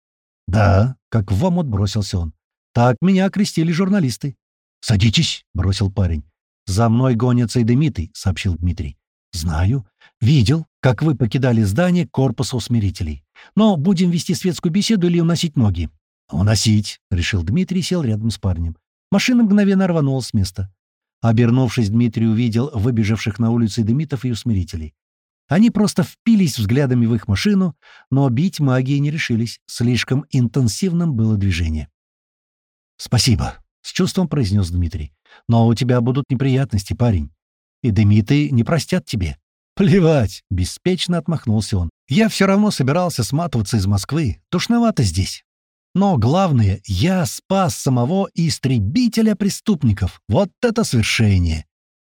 [SPEAKER 1] Да, как в омут бросился он. Так меня окрестили журналисты. «Садитесь», — бросил парень. «За мной гонятся эдемиты», — сообщил Дмитрий. «Знаю. Видел, как вы покидали здание корпуса усмирителей. Но будем вести светскую беседу или уносить ноги?» «Уносить», — решил Дмитрий и сел рядом с парнем. Машина мгновенно рванула с места. Обернувшись, Дмитрий увидел выбежавших на улице демитов и усмирителей. Они просто впились взглядами в их машину, но бить магией не решились. Слишком интенсивным было движение. «Спасибо», — с чувством произнес Дмитрий. «Но у тебя будут неприятности, парень. И демиты не простят тебе». «Плевать», — беспечно отмахнулся он. «Я все равно собирался сматываться из Москвы. Тушновато здесь». Но главное, я спас самого истребителя преступников. Вот это свершение!»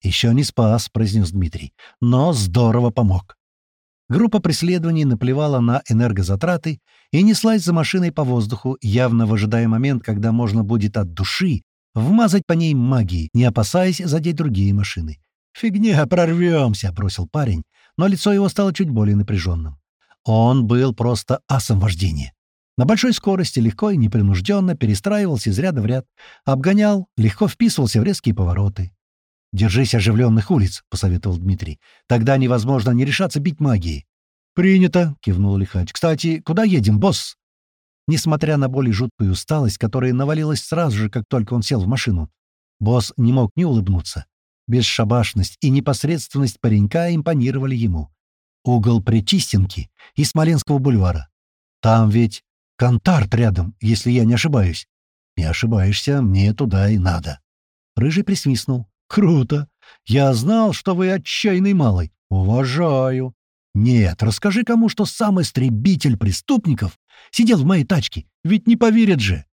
[SPEAKER 1] «Еще не спас», — произнес Дмитрий, — «но здорово помог». Группа преследований наплевала на энергозатраты и неслась за машиной по воздуху, явно выжидая момент, когда можно будет от души вмазать по ней магией, не опасаясь задеть другие машины. «Фигня, прорвемся», — бросил парень, но лицо его стало чуть более напряженным. Он был просто асом вождения. На большой скорости легко и непринужденно перестраивался из ряда в ряд, обгонял, легко вписывался в резкие повороты. «Держись оживленных улиц», — посоветовал Дмитрий. «Тогда невозможно не решаться бить магией». «Принято», — кивнул Лихач. «Кстати, куда едем, босс?» Несмотря на более жуткую усталость, которая навалилась сразу же, как только он сел в машину, босс не мог не улыбнуться. Бесшабашность и непосредственность паренька импонировали ему. Угол Причистенки и Смоленского бульвара. Там ведь Контарт рядом, если я не ошибаюсь». «Не ошибаешься, мне туда и надо». Рыжий присвистнул. «Круто! Я знал, что вы отчаянный малый. Уважаю. Нет, расскажи кому, что сам истребитель преступников сидел в моей тачке, ведь не поверят же».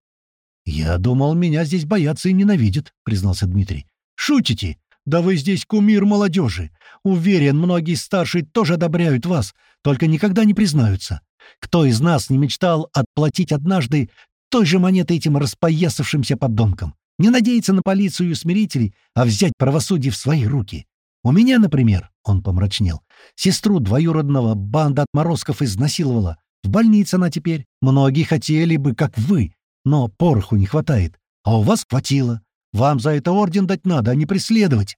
[SPEAKER 1] «Я думал, меня здесь боятся и ненавидят», — признался Дмитрий. «Шутите? Да вы здесь кумир молодежи. Уверен, многие старшие тоже одобряют вас, только никогда не признаются. Кто из нас не мечтал отплатить однажды той же монетой этим распоясавшимся подонкам? Не надеяться на полицию и усмирителей, а взять правосудие в свои руки. У меня, например, — он помрачнел, — сестру двоюродного банда отморозков изнасиловала. В больнице она теперь. Многие хотели бы, как вы, но пороху не хватает. А у вас хватило. Вам за это орден дать надо, а не преследовать.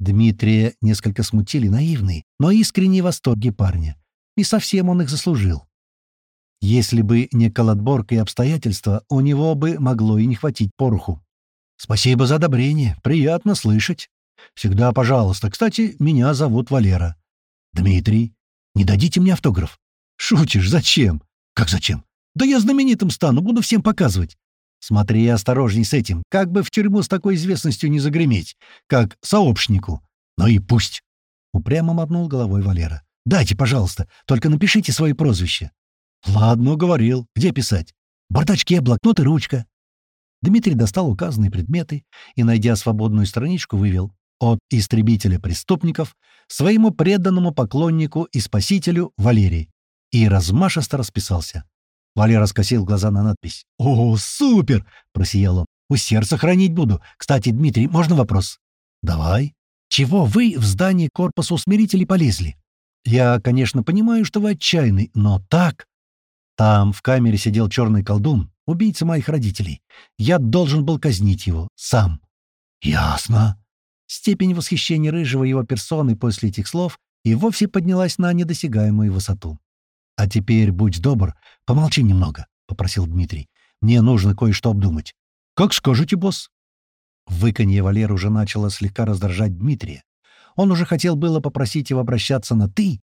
[SPEAKER 1] Дмитрия несколько смутили наивные, но искренние восторги парня. И совсем он их заслужил. Если бы не Калатборг и обстоятельства, у него бы могло и не хватить пороху. «Спасибо за одобрение. Приятно слышать. Всегда пожалуйста. Кстати, меня зовут Валера». «Дмитрий, не дадите мне автограф?» «Шутишь? Зачем?» «Как зачем?» «Да я знаменитым стану, буду всем показывать». «Смотри осторожней с этим. Как бы в тюрьму с такой известностью не загреметь, как сообщнику». «Ну и пусть». Упрямо мотнул головой Валера. «Дайте, пожалуйста, только напишите свои прозвища». «Ладно, говорил. Где писать?» «В бардачке, блокнот и ручка». Дмитрий достал указанные предметы и, найдя свободную страничку, вывел «От истребителя преступников своему преданному поклоннику и спасителю Валерий» и размашисто расписался. Валера скосил глаза на надпись. «О, супер!» — просиял он. «У сердца хранить буду. Кстати, Дмитрий, можно вопрос?» «Давай. Чего вы в здание корпуса усмирителей полезли? Я, конечно, понимаю, что вы отчаянный, но так...» Там в камере сидел черный колдун, убийца моих родителей. Я должен был казнить его. Сам. Ясно. Степень восхищения Рыжего его персоной после этих слов и вовсе поднялась на недосягаемую высоту. «А теперь, будь добр, помолчи немного», — попросил Дмитрий. «Мне нужно кое-что обдумать». «Как скажете, босс». Выканье Валеры уже начало слегка раздражать Дмитрия. Он уже хотел было попросить его обращаться на «ты»,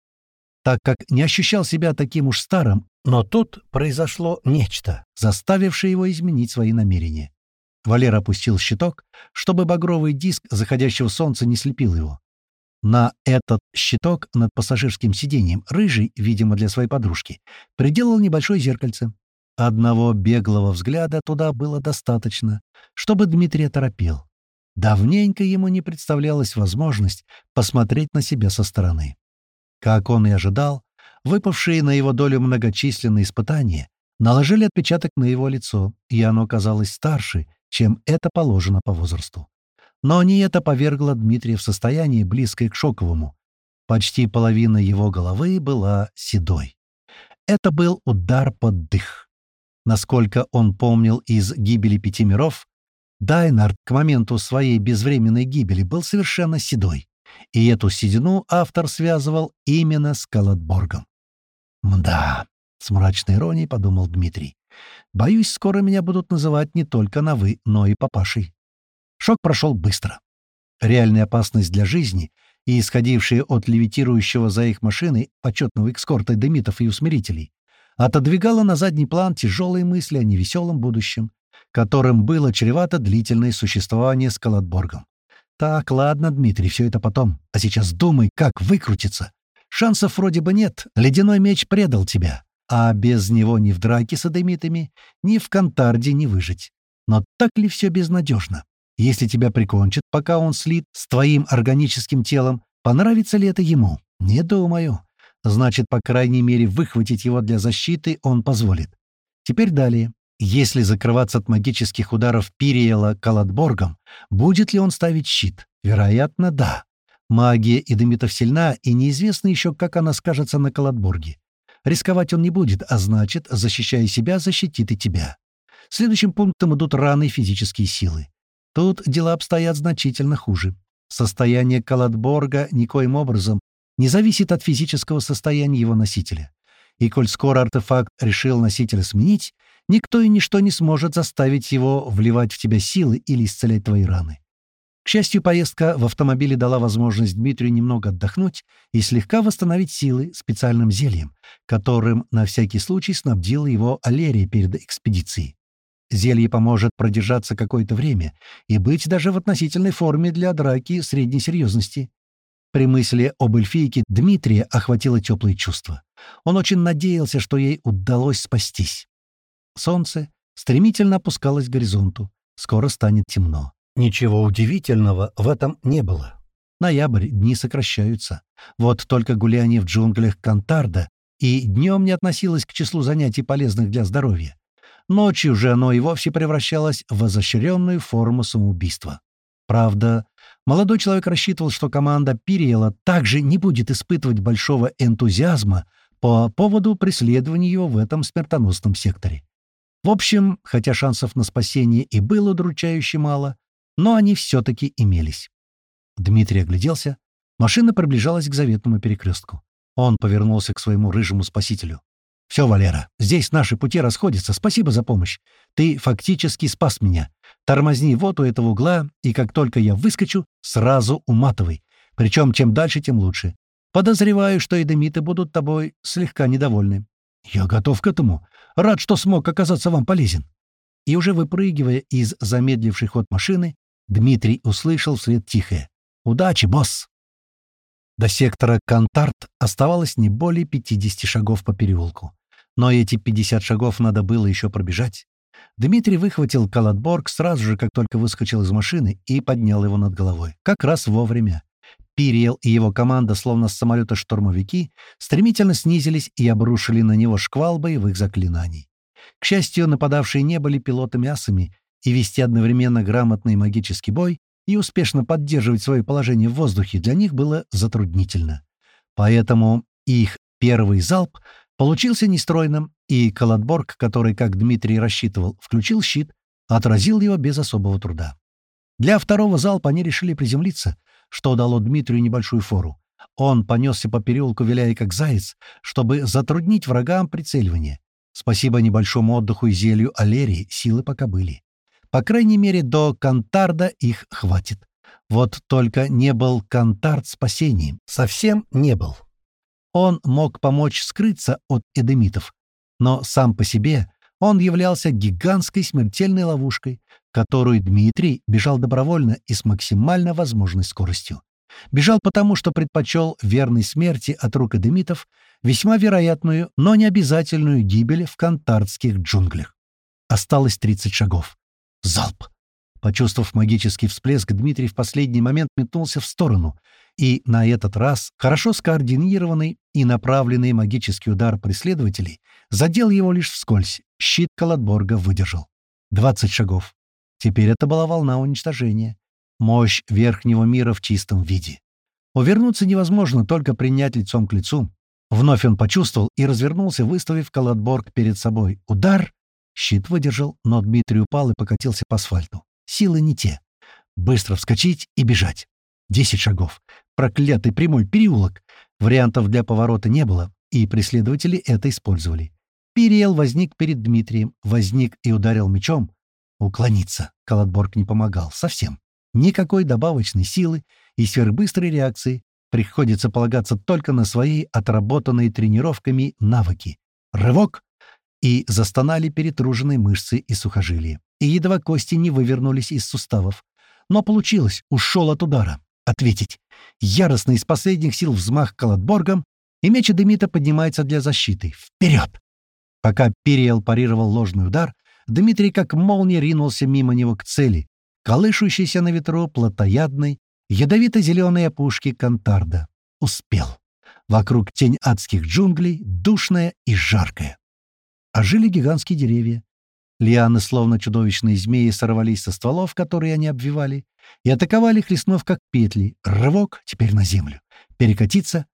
[SPEAKER 1] так как не ощущал себя таким уж старым, но тут произошло нечто, заставившее его изменить свои намерения. Валера опустил щиток, чтобы багровый диск заходящего солнца не слепил его. На этот щиток над пассажирским сиденьем Рыжий, видимо, для своей подружки, приделал небольшое зеркальце. Одного беглого взгляда туда было достаточно, чтобы Дмитрий оторопел. Давненько ему не представлялась возможность посмотреть на себя со стороны. Как он и ожидал, выпавшие на его долю многочисленные испытания наложили отпечаток на его лицо, и оно казалось старше, чем это положено по возрасту. Но не это повергло Дмитрия в состояние, близкое к шоковому. Почти половина его головы была седой. Это был удар под дых. Насколько он помнил из «Гибели пяти миров», Дайнард к моменту своей безвременной гибели был совершенно седой и эту седину автор связывал именно с Калатборгом. «Мда», — с мрачной иронией подумал Дмитрий. «Боюсь, скоро меня будут называть не только на «вы», но и папашей». Шок прошел быстро. Реальная опасность для жизни и исходившая от левитирующего за их машиной почетного экскорта демитов и усмирителей отодвигала на задний план тяжелые мысли о невеселом будущем, которым было чревато длительное существование с Калатборгом. «Так, ладно, Дмитрий, все это потом. А сейчас думай, как выкрутиться. Шансов вроде бы нет. Ледяной меч предал тебя. А без него ни в драке с адемитами, ни в Кантарде не выжить. Но так ли все безнадежно? Если тебя прикончат, пока он слит с твоим органическим телом, понравится ли это ему? Не думаю. Значит, по крайней мере, выхватить его для защиты он позволит. Теперь далее. Если закрываться от магических ударов Пириэла Калатборгом, будет ли он ставить щит? Вероятно, да. Магия Эдемитов сильна, и неизвестно еще, как она скажется на Калатборге. Рисковать он не будет, а значит, защищая себя, защитит и тебя. Следующим пунктом идут раны и физические силы. Тут дела обстоят значительно хуже. Состояние Калатборга никоим образом не зависит от физического состояния его носителя. И коль скоро артефакт решил носителя сменить, Никто и ничто не сможет заставить его вливать в тебя силы или исцелять твои раны. К счастью, поездка в автомобиле дала возможность Дмитрию немного отдохнуть и слегка восстановить силы специальным зельем, которым на всякий случай снабдила его Алерия перед экспедицией. Зелье поможет продержаться какое-то время и быть даже в относительной форме для драки средней серьезности. При мысли об эльфийке Дмитрия охватило теплое чувство. Он очень надеялся, что ей удалось спастись. Солнце стремительно опускалось к горизонту. Скоро станет темно. Ничего удивительного в этом не было. Ноябрь, дни сокращаются. Вот только гуляние в джунглях Кантарда и днем не относилось к числу занятий, полезных для здоровья. Ночью же оно и вовсе превращалось в изощренную форму самоубийства. Правда, Молодой человек рассчитывал, что команда Пириэла также не будет испытывать большого энтузиазма по поводу преследования его в этом смертоносном секторе. В общем, хотя шансов на спасение и было удручающе мало, но они все-таки имелись. Дмитрий огляделся. Машина приближалась к заветному перекрестку. Он повернулся к своему рыжему спасителю. «Все, Валера, здесь наши пути расходятся. Спасибо за помощь. Ты фактически спас меня. Тормозни вот у этого угла, и как только я выскочу, сразу уматывай. Причем чем дальше, тем лучше. Подозреваю, что эдемиты будут тобой слегка недовольны. Я готов к этому. Рад, что смог оказаться вам полезен». И уже выпрыгивая из замедлившей ход машины, Дмитрий услышал вслед тихое. «Удачи, босс!» До сектора Контарт оставалось не более 50 шагов по переулку. Но эти 50 шагов надо было еще пробежать. Дмитрий выхватил Калатборг сразу же, как только выскочил из машины, и поднял его над головой. Как раз вовремя. Пириел и его команда, словно с самолета штурмовики, стремительно снизились и обрушили на него шквал боевых заклинаний. К счастью, нападавшие не были пилотами-асами, и вести одновременно грамотный магический бой и успешно поддерживать свое положение в воздухе для них было затруднительно. Поэтому их первый залп получился нестройным, и Калатборг, который, как Дмитрий рассчитывал, включил щит, отразил его без особого труда. Для второго залпа они решили приземлиться, что дало Дмитрию небольшую фору. Он понесся по переулку, виляя как заяц, чтобы затруднить врагам прицеливание. Спасибо небольшому отдыху и зелью Алерии силы пока были. По крайней мере, до Кантарда их хватит. Вот только не был Кантард спасением. Совсем не был. Он мог помочь скрыться от эдемитов, но сам по себе он являлся гигантской смертельной ловушкой, которую Дмитрий бежал добровольно и с максимально возможной скоростью. Бежал потому, что предпочел верной смерти от рук эдемитов весьма вероятную, но не обязательную гибель в кантардских джунглях. Осталось 30 шагов. Залп! Почувствовав магический всплеск, Дмитрий в последний момент метнулся в сторону, и на этот раз хорошо скоординированный и направленный магический удар преследователей задел его лишь вскользь. Щит Калатборга выдержал. 20 шагов. Теперь это была волна уничтожения. Мощь верхнего мира в чистом виде. Увернуться невозможно, только принять лицом к лицу. Вновь он почувствовал и развернулся, выставив Калатборг перед собой. Удар! Щит выдержал, но Дмитрий упал и покатился по асфальту. Силы не те. Быстро вскочить и бежать. Десять шагов. Проклятый прямой переулок. Вариантов для поворота не было, и преследователи это использовали. Периел возник перед Дмитрием, возник и ударил мечом. Уклониться. Калатборг не помогал. Совсем. Никакой добавочной силы и сверхбыстрой реакции. Приходится полагаться только на свои отработанные тренировками навыки. Рывок и застонали перетруженные мышцы и сухожилия. И едва кости не вывернулись из суставов. Но получилось, ушел от удара. Ответить. Яростный из последних сил взмах колотборгом, и меч Демита поднимается для защиты. Вперед! Пока Периэл парировал ложный удар, Дмитрий как молния ринулся мимо него к цели, колышущейся на ветру плотоядной, ядовито-зеленой опушки Кантарда. Успел. Вокруг тень адских джунглей, душная и жаркая а жили гигантские деревья. Лианы, словно чудовищные змеи, сорвались со стволов, которые они обвивали, и атаковали, хлестнув как петли. Рывок теперь на землю. Перекатиться.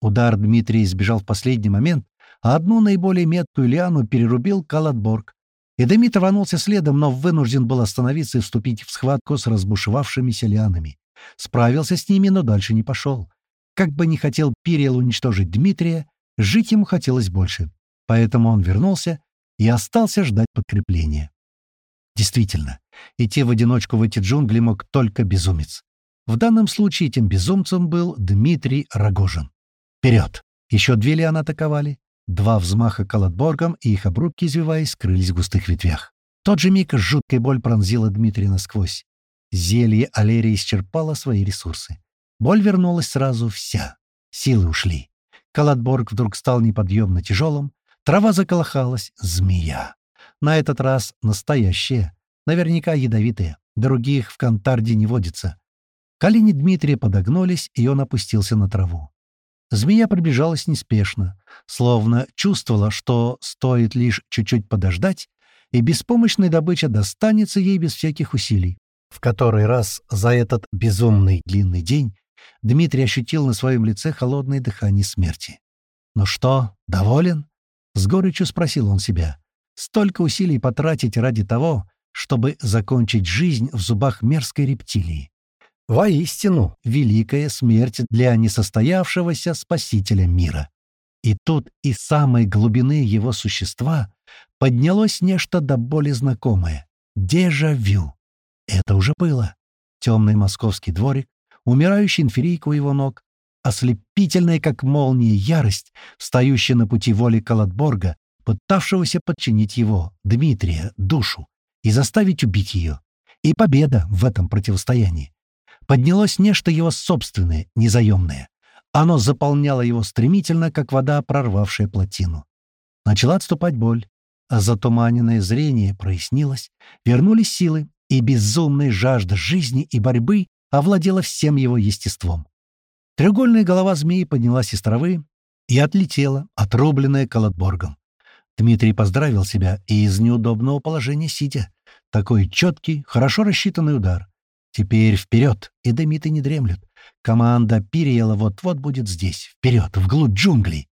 [SPEAKER 1] Удар Дмитрий избежал в последний момент, а одну наиболее меткую лиану перерубил Калатборг. Эдемит рванулся следом, но вынужден был остановиться и вступить в схватку с разбушевавшимися лианами. Справился с ними, но дальше не пошел. Как бы не хотел Пириел уничтожить Дмитрия, жить ему хотелось больше поэтому он вернулся и остался ждать подкрепления. Действительно, идти в одиночку в эти джунгли мог только безумец. В данном случае этим безумцем был Дмитрий Рогожин. Вперед! Еще две лианы атаковали. Два взмаха колотборгом, и их обрубки, извиваясь, скрылись в густых ветвях. Тот же миг жуткая боль пронзила Дмитрия насквозь. Зелье Алерии исчерпало свои ресурсы. Боль вернулась сразу вся. Силы ушли. Калатборг вдруг стал неподъемно тяжелым, Трава заколыхалась. Змея. На этот раз настоящая. Наверняка ядовитая. Других в Кантарде не водится. Колени Дмитрия подогнулись, и он опустился на траву. Змея приближалась неспешно, словно чувствовала, что стоит лишь чуть-чуть подождать, и беспомощная добыча достанется ей без всяких усилий. В который раз за этот безумный длинный день Дмитрий ощутил на своем лице холодное дыхание смерти. «Ну что, доволен?» — с горечью спросил он себя. «Столько усилий потратить ради того, чтобы закончить жизнь в зубах мерзкой рептилии. Воистину, великая смерть для несостоявшегося спасителя мира. И тут из самой глубины его существа поднялось нечто до боли знакомое — дежавю. Это уже было. Темный московский дворик, умирающий инферийка у его ног, ослепительная, как молния, ярость, встающая на пути воли Калатборга, пытавшегося подчинить его, Дмитрия, душу, и заставить убить ее. И победа в этом противостоянии. Поднялось нечто его собственное, незаемное. Оно заполняло его стремительно, как вода, прорвавшая плотину. Начала отступать боль, а затуманенное зрение прояснилось, вернулись силы, и безумная жажда жизни и борьбы овладела всем его естеством. Треугольная голова змеи поднялась из травы и отлетела, отрубленная колотборгом. Дмитрий поздравил себя и из неудобного положения сидя. Такой четкий, хорошо рассчитанный удар. Теперь вперед, и демиты не дремлют. Команда Пириела вот-вот будет здесь, вперед, вглубь джунглей.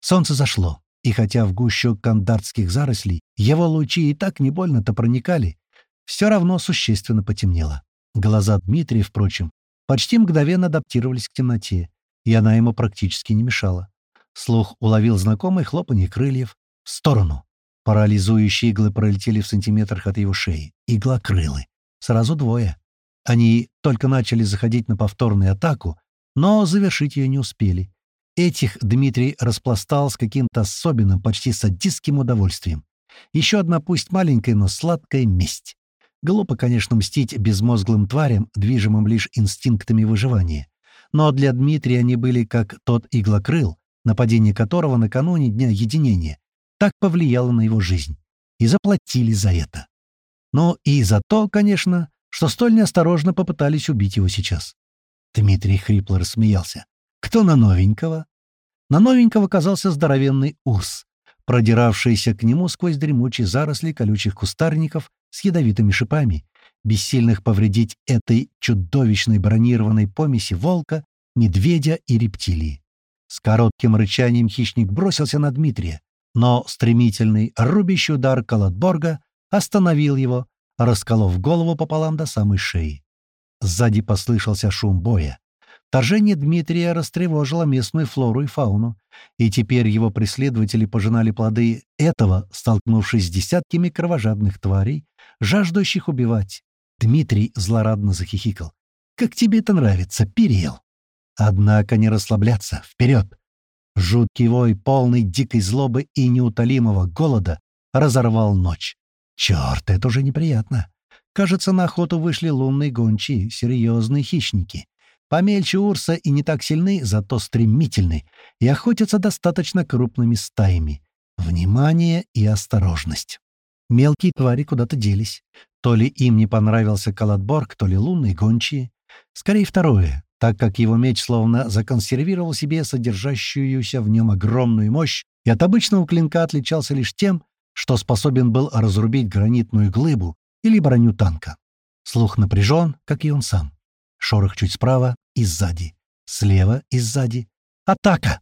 [SPEAKER 1] Солнце зашло, и хотя в гущу кандартских зарослей его лучи и так не больно-то проникали, все равно существенно потемнело. Глаза Дмитрия, впрочем, почти мгновенно адаптировались к темноте, и она ему практически не мешала. Слух уловил знакомый хлопанье крыльев. В сторону. Парализующие иглы пролетели в сантиметрах от его шеи. Иглокрылы. Сразу двое. Они только начали заходить на повторную атаку, но завершить ее не успели. Этих Дмитрий распластал с каким-то особенным, почти садистским удовольствием. Еще одна, пусть маленькая, но сладкая месть. Глупо, конечно, мстить безмозглым тварям, движимым лишь инстинктами выживания. Но для Дмитрия они были как тот иглокрыл, нападение которого накануне Дня Единения так повлияло на его жизнь. И заплатили за это. Но и за то, конечно, что столь неосторожно попытались убить его сейчас. Дмитрий хрипло рассмеялся. «Кто на новенького?» На новенького оказался здоровенный урс, продиравшийся к нему сквозь дремучие заросли колючих кустарников с ядовитыми шипами, бессильных повредить этой чудовищной бронированной помеси волка, медведя и рептилии. С коротким рычанием хищник бросился на Дмитрия, но стремительный рубящий удар Калатборга остановил его, расколов голову пополам до самой шеи. Сзади послышался шум боя. Торжение Дмитрия растревожило местную флору и фауну, и теперь его преследователи пожинали плоды этого, столкнувшись с десятками кровожадных тварей, жаждущих убивать. Дмитрий злорадно захихикал. «Как тебе это нравится, Периел?» Однако не расслабляться, вперед! Жуткий вой, полный дикой злобы и неутолимого голода, разорвал ночь. Черт, это уже неприятно. Кажется, на охоту вышли лунные гончие, серьезные хищники. Помельче Урса и не так сильны, зато стремительны, и охотятся достаточно крупными стаями. Внимание и осторожность. Мелкие твари куда-то делись. То ли им не понравился Калатборг, то ли лунные гончие. Скорее второе, так как его меч словно законсервировал себе содержащуюся в нем огромную мощь и от обычного клинка отличался лишь тем, что способен был разрубить гранитную глыбу или броню танка. Слух напряжен, как и он сам. Шорох чуть справа и сзади. Слева и сзади. Атака!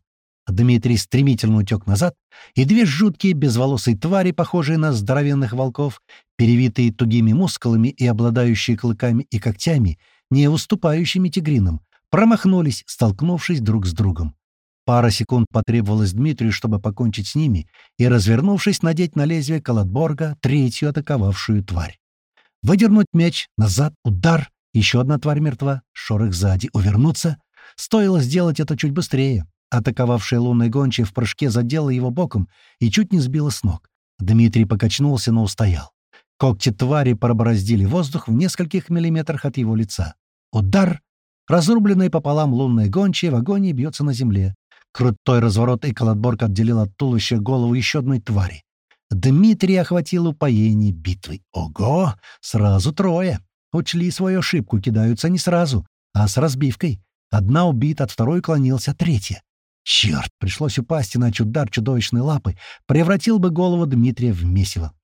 [SPEAKER 1] Дмитрий стремительно утек назад, и две жуткие безволосые твари, похожие на здоровенных волков, перевитые тугими мускулами и обладающие клыками и когтями, не уступающими тигринам, промахнулись, столкнувшись друг с другом. Пара секунд потребовалось Дмитрию, чтобы покончить с ними и, развернувшись, надеть на лезвие Калатборга третью атаковавшую тварь. Выдернуть меч, назад, удар, еще одна тварь мертва, шорох сзади, увернуться. Стоило сделать это чуть быстрее. Атаковавшая лунная гончая в прыжке задела его боком и чуть не сбила с ног. Дмитрий покачнулся, но устоял. Когти твари пробороздили воздух в нескольких миллиметрах от его лица. Удар! Разрубленная пополам лунная гончая в агонии бьется на земле. Крутой разворот и колотборг отделил от туловища голову еще одной твари. Дмитрий охватил упоение битвы. Ого! Сразу трое. Учли свою ошибку, кидаются не сразу, а с разбивкой. Одна убита, от второй клонился, третья. Черт, пришлось упасть, иначе удар чудовищной лапы превратил бы голову Дмитрия в месиво.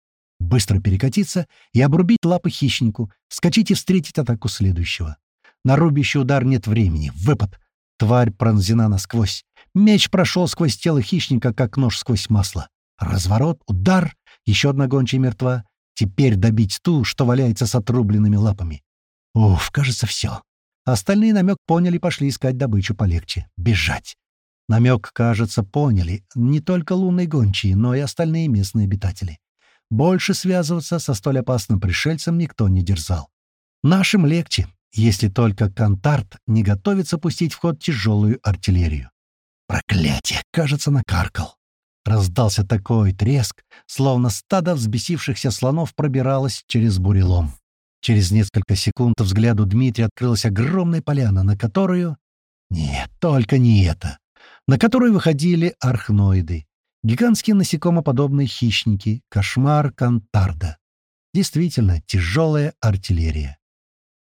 [SPEAKER 1] Быстро перекатиться и обрубить лапы хищнику, скачать и встретить атаку следующего. На рубящий удар нет времени. Выпад. Тварь пронзена насквозь. Меч прошел сквозь тело хищника, как нож сквозь масло. Разворот, удар. Еще одна гончая мертва. Теперь добить ту, что валяется с отрубленными лапами. Уф, кажется, все. Остальные намек поняли, пошли искать добычу полегче. Бежать. Намек, кажется, поняли не только лунные гончие, но и остальные местные обитатели. Больше связываться со столь опасным пришельцем никто не дерзал. Нашим легче, если только Кантарт не готовится пустить в ход тяжелую артиллерию. Проклятие! Кажется, накаркал. Раздался такой треск, словно стадо взбесившихся слонов пробиралось через бурелом. Через несколько секунд взгляду Дмитрия открылась огромная поляна, на которую... Нет, только не это. На которую выходили архноиды. Гигантские насекомоподобные хищники, кошмар Кантарда. Действительно, тяжелая артиллерия.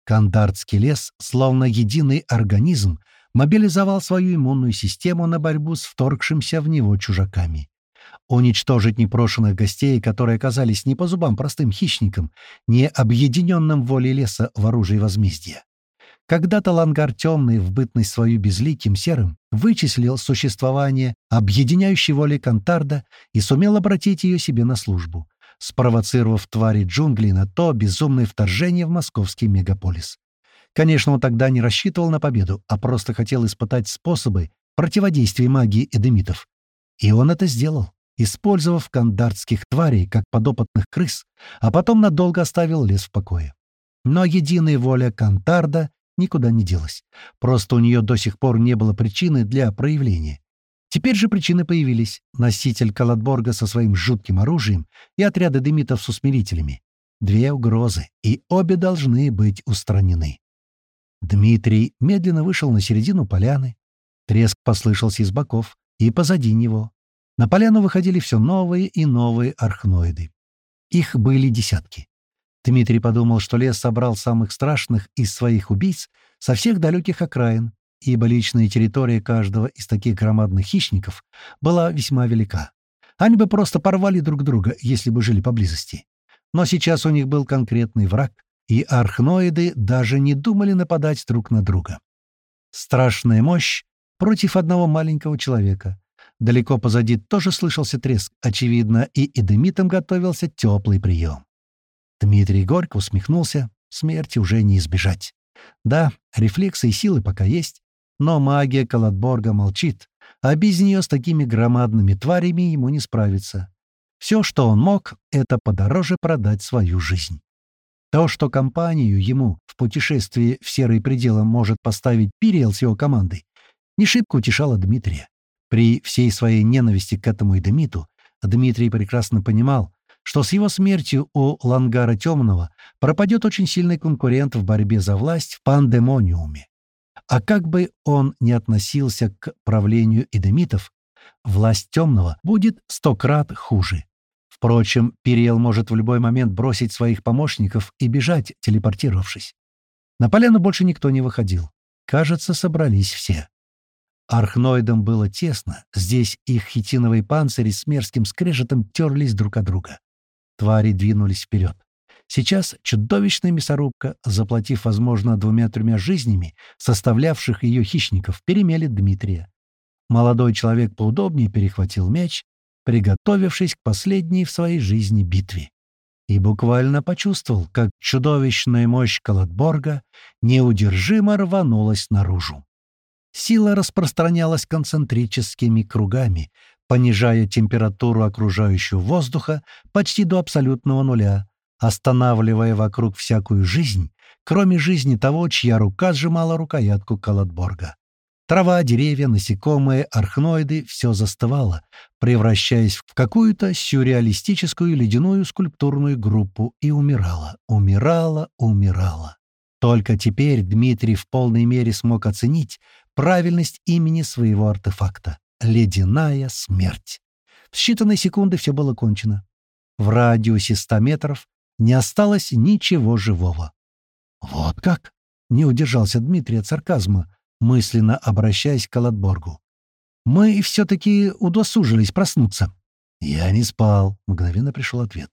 [SPEAKER 1] Кандардский лес, словно единый организм, мобилизовал свою иммунную систему на борьбу с вторгшимся в него чужаками. Уничтожить непрошенных гостей, которые оказались не по зубам простым хищникам, не объединенным волей леса в оружии возмездия. Когда-то Лангар Темный, в бытность свою безликим серым, вычислил существование объединяющей воли Кантарда и сумел обратить ее себе на службу спровоцировав твари джунглей на то безумное вторжение в московский мегаполис. Конечно, он тогда не рассчитывал на победу, а просто хотел испытать способы противодействия магии эдемитов. И он это сделал, использовав кандартских тварей как подопытных крыс, а потом надолго оставил лес в покое. Но единая воля Кантарда никуда не делась. Просто у нее до сих пор не было причины для проявления. Теперь же причины появились. Носитель Калатборга со своим жутким оружием и отряды демитов с усмирителями. Две угрозы, и обе должны быть устранены. Дмитрий медленно вышел на середину поляны. Треск послышался из боков и позади него. На поляну выходили все новые и новые архноиды. Их были десятки. Дмитрий подумал, что лес собрал самых страшных из своих убийц со всех далеких окраин, ибо личная территория каждого из таких громадных хищников была весьма велика. Они бы просто порвали друг друга, если бы жили поблизости. Но сейчас у них был конкретный враг, и архноиды даже не думали нападать друг на друга. Страшная мощь против одного маленького человека. Далеко позади тоже слышался треск. Очевидно, и эдемитам готовился теплый прием. Дмитрий горько усмехнулся. Смерти уже не избежать. Да, рефлексы и силы пока есть, но магия Калатборга молчит, а без нее с такими громадными тварями ему не справиться. Все, что он мог, это подороже продать свою жизнь. То, что компанию ему в путешествии в серые пределы может поставить Пириэл с его командой, не шибко утешало Дмитрия. При всей своей ненависти к этому Эдемиту Дмитрий прекрасно понимал, что с его смертью у Лангара Темного пропадет очень сильный конкурент в борьбе за власть в пандемониуме. А как бы он ни относился к правлению эдемитов, власть темного будет сто крат хуже. Впрочем, Периел может в любой момент бросить своих помощников и бежать, телепортировавшись. На поляну больше никто не выходил. Кажется, собрались все. Архноидам было тесно, здесь их хитиновые панцири с мерзким скрежетом терлись друг от друга. Твари двинулись вперед. Сейчас чудовищная мясорубка, заплатив, возможно, двумя-тремя жизнями, составлявших ее хищников, перемелет Дмитрия. Молодой человек поудобнее перехватил меч, приготовившись к последней в своей жизни битве. И буквально почувствовал, как чудовищная мощь Калатборга неудержимо рванулась наружу. Сила распространялась концентрическими кругами, понижая температуру окружающего воздуха почти до абсолютного нуля, останавливая вокруг всякую жизнь, кроме жизни того, чья рука сжимала рукоятку Калатборга. Трава, деревья, насекомые, архноиды — все застывало, превращаясь в какую-то сюрреалистическую ледяную скульптурную группу и умирала, умирала, умирала. Только теперь Дмитрий в полной мере смог оценить правильность имени своего артефакта — «Ледяная смерть». В считанные секунды все было кончено. В радиусе 100 метров не осталось ничего живого. «Вот как?» — не удержался Дмитрий от сарказма, мысленно обращаясь к Калатборгу. «Мы все-таки удосужились проснуться». «Я не спал», — мгновенно пришел ответ.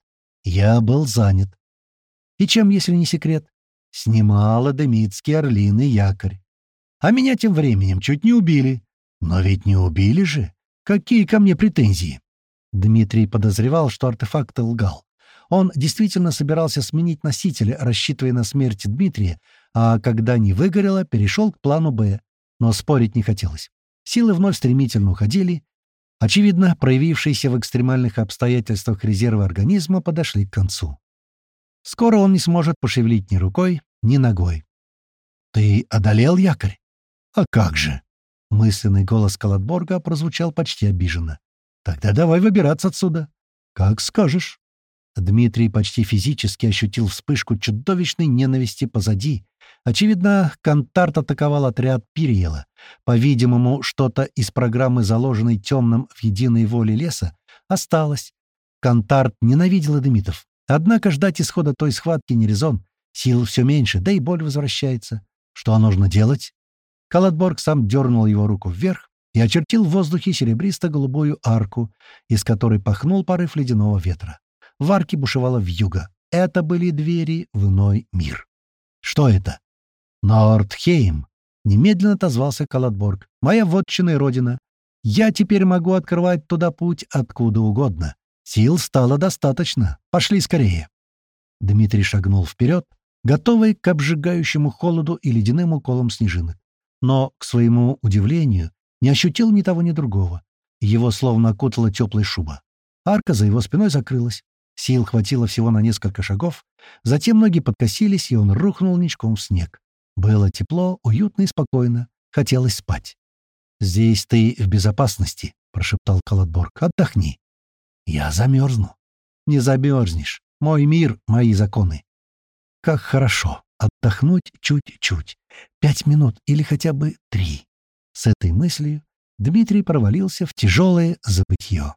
[SPEAKER 1] Я был занят. И чем, если не секрет? Снимала Демитский орлиный якорь. А меня тем временем чуть не убили. Но ведь не убили же. Какие ко мне претензии? Дмитрий подозревал, что артефакт лгал. Он действительно собирался сменить носителя, рассчитывая на смерть Дмитрия, а когда не выгорело, перешел к плану «Б». Но спорить не хотелось. Силы вновь стремительно уходили. Очевидно, проявившиеся в экстремальных обстоятельствах резервы организма подошли к концу. Скоро он не сможет пошевелить ни рукой, ни ногой. «Ты одолел якорь?» «А как же?» Мысленный голос Калатборга прозвучал почти обиженно. «Тогда давай выбираться отсюда». «Как скажешь». Дмитрий почти физически ощутил вспышку чудовищной ненависти позади. Очевидно, Кантарт атаковал отряд Пириела. По-видимому, что-то из программы, заложенной темным в единой воле леса, осталось. Кантарт ненавидел эдемитов. Однако ждать исхода той схватки не резон. Сил все меньше, да и боль возвращается. Что нужно делать? Калатборг сам дернул его руку вверх и очертил в воздухе серебристо-голубую арку, из которой пахнул порыв ледяного ветра. В арке бушевала вьюга. Это были двери в иной мир. Что это? Нордхейм. Немедленно отозвался Калатборг. Моя вотчина и родина. Я теперь могу открывать туда путь откуда угодно. Сил стало достаточно. Пошли скорее. Дмитрий шагнул вперед, готовый к обжигающему холоду и ледяным уколам снежинок. Но, к своему удивлению, не ощутил ни того, ни другого. Его словно окутала теплая шуба. Арка за его спиной закрылась. Сил хватило всего на несколько шагов, затем ноги подкосились, и он рухнул ничком в снег. Было тепло, уютно и спокойно. Хотелось спать. «Здесь ты в безопасности», — прошептал Калатборг. «Отдохни». «Я замерзну». «Не замерзнешь. Мой мир, мои законы». «Как хорошо. Отдохнуть чуть-чуть. Пять минут или хотя бы три». С этой мыслью Дмитрий провалился в тяжелое забытье.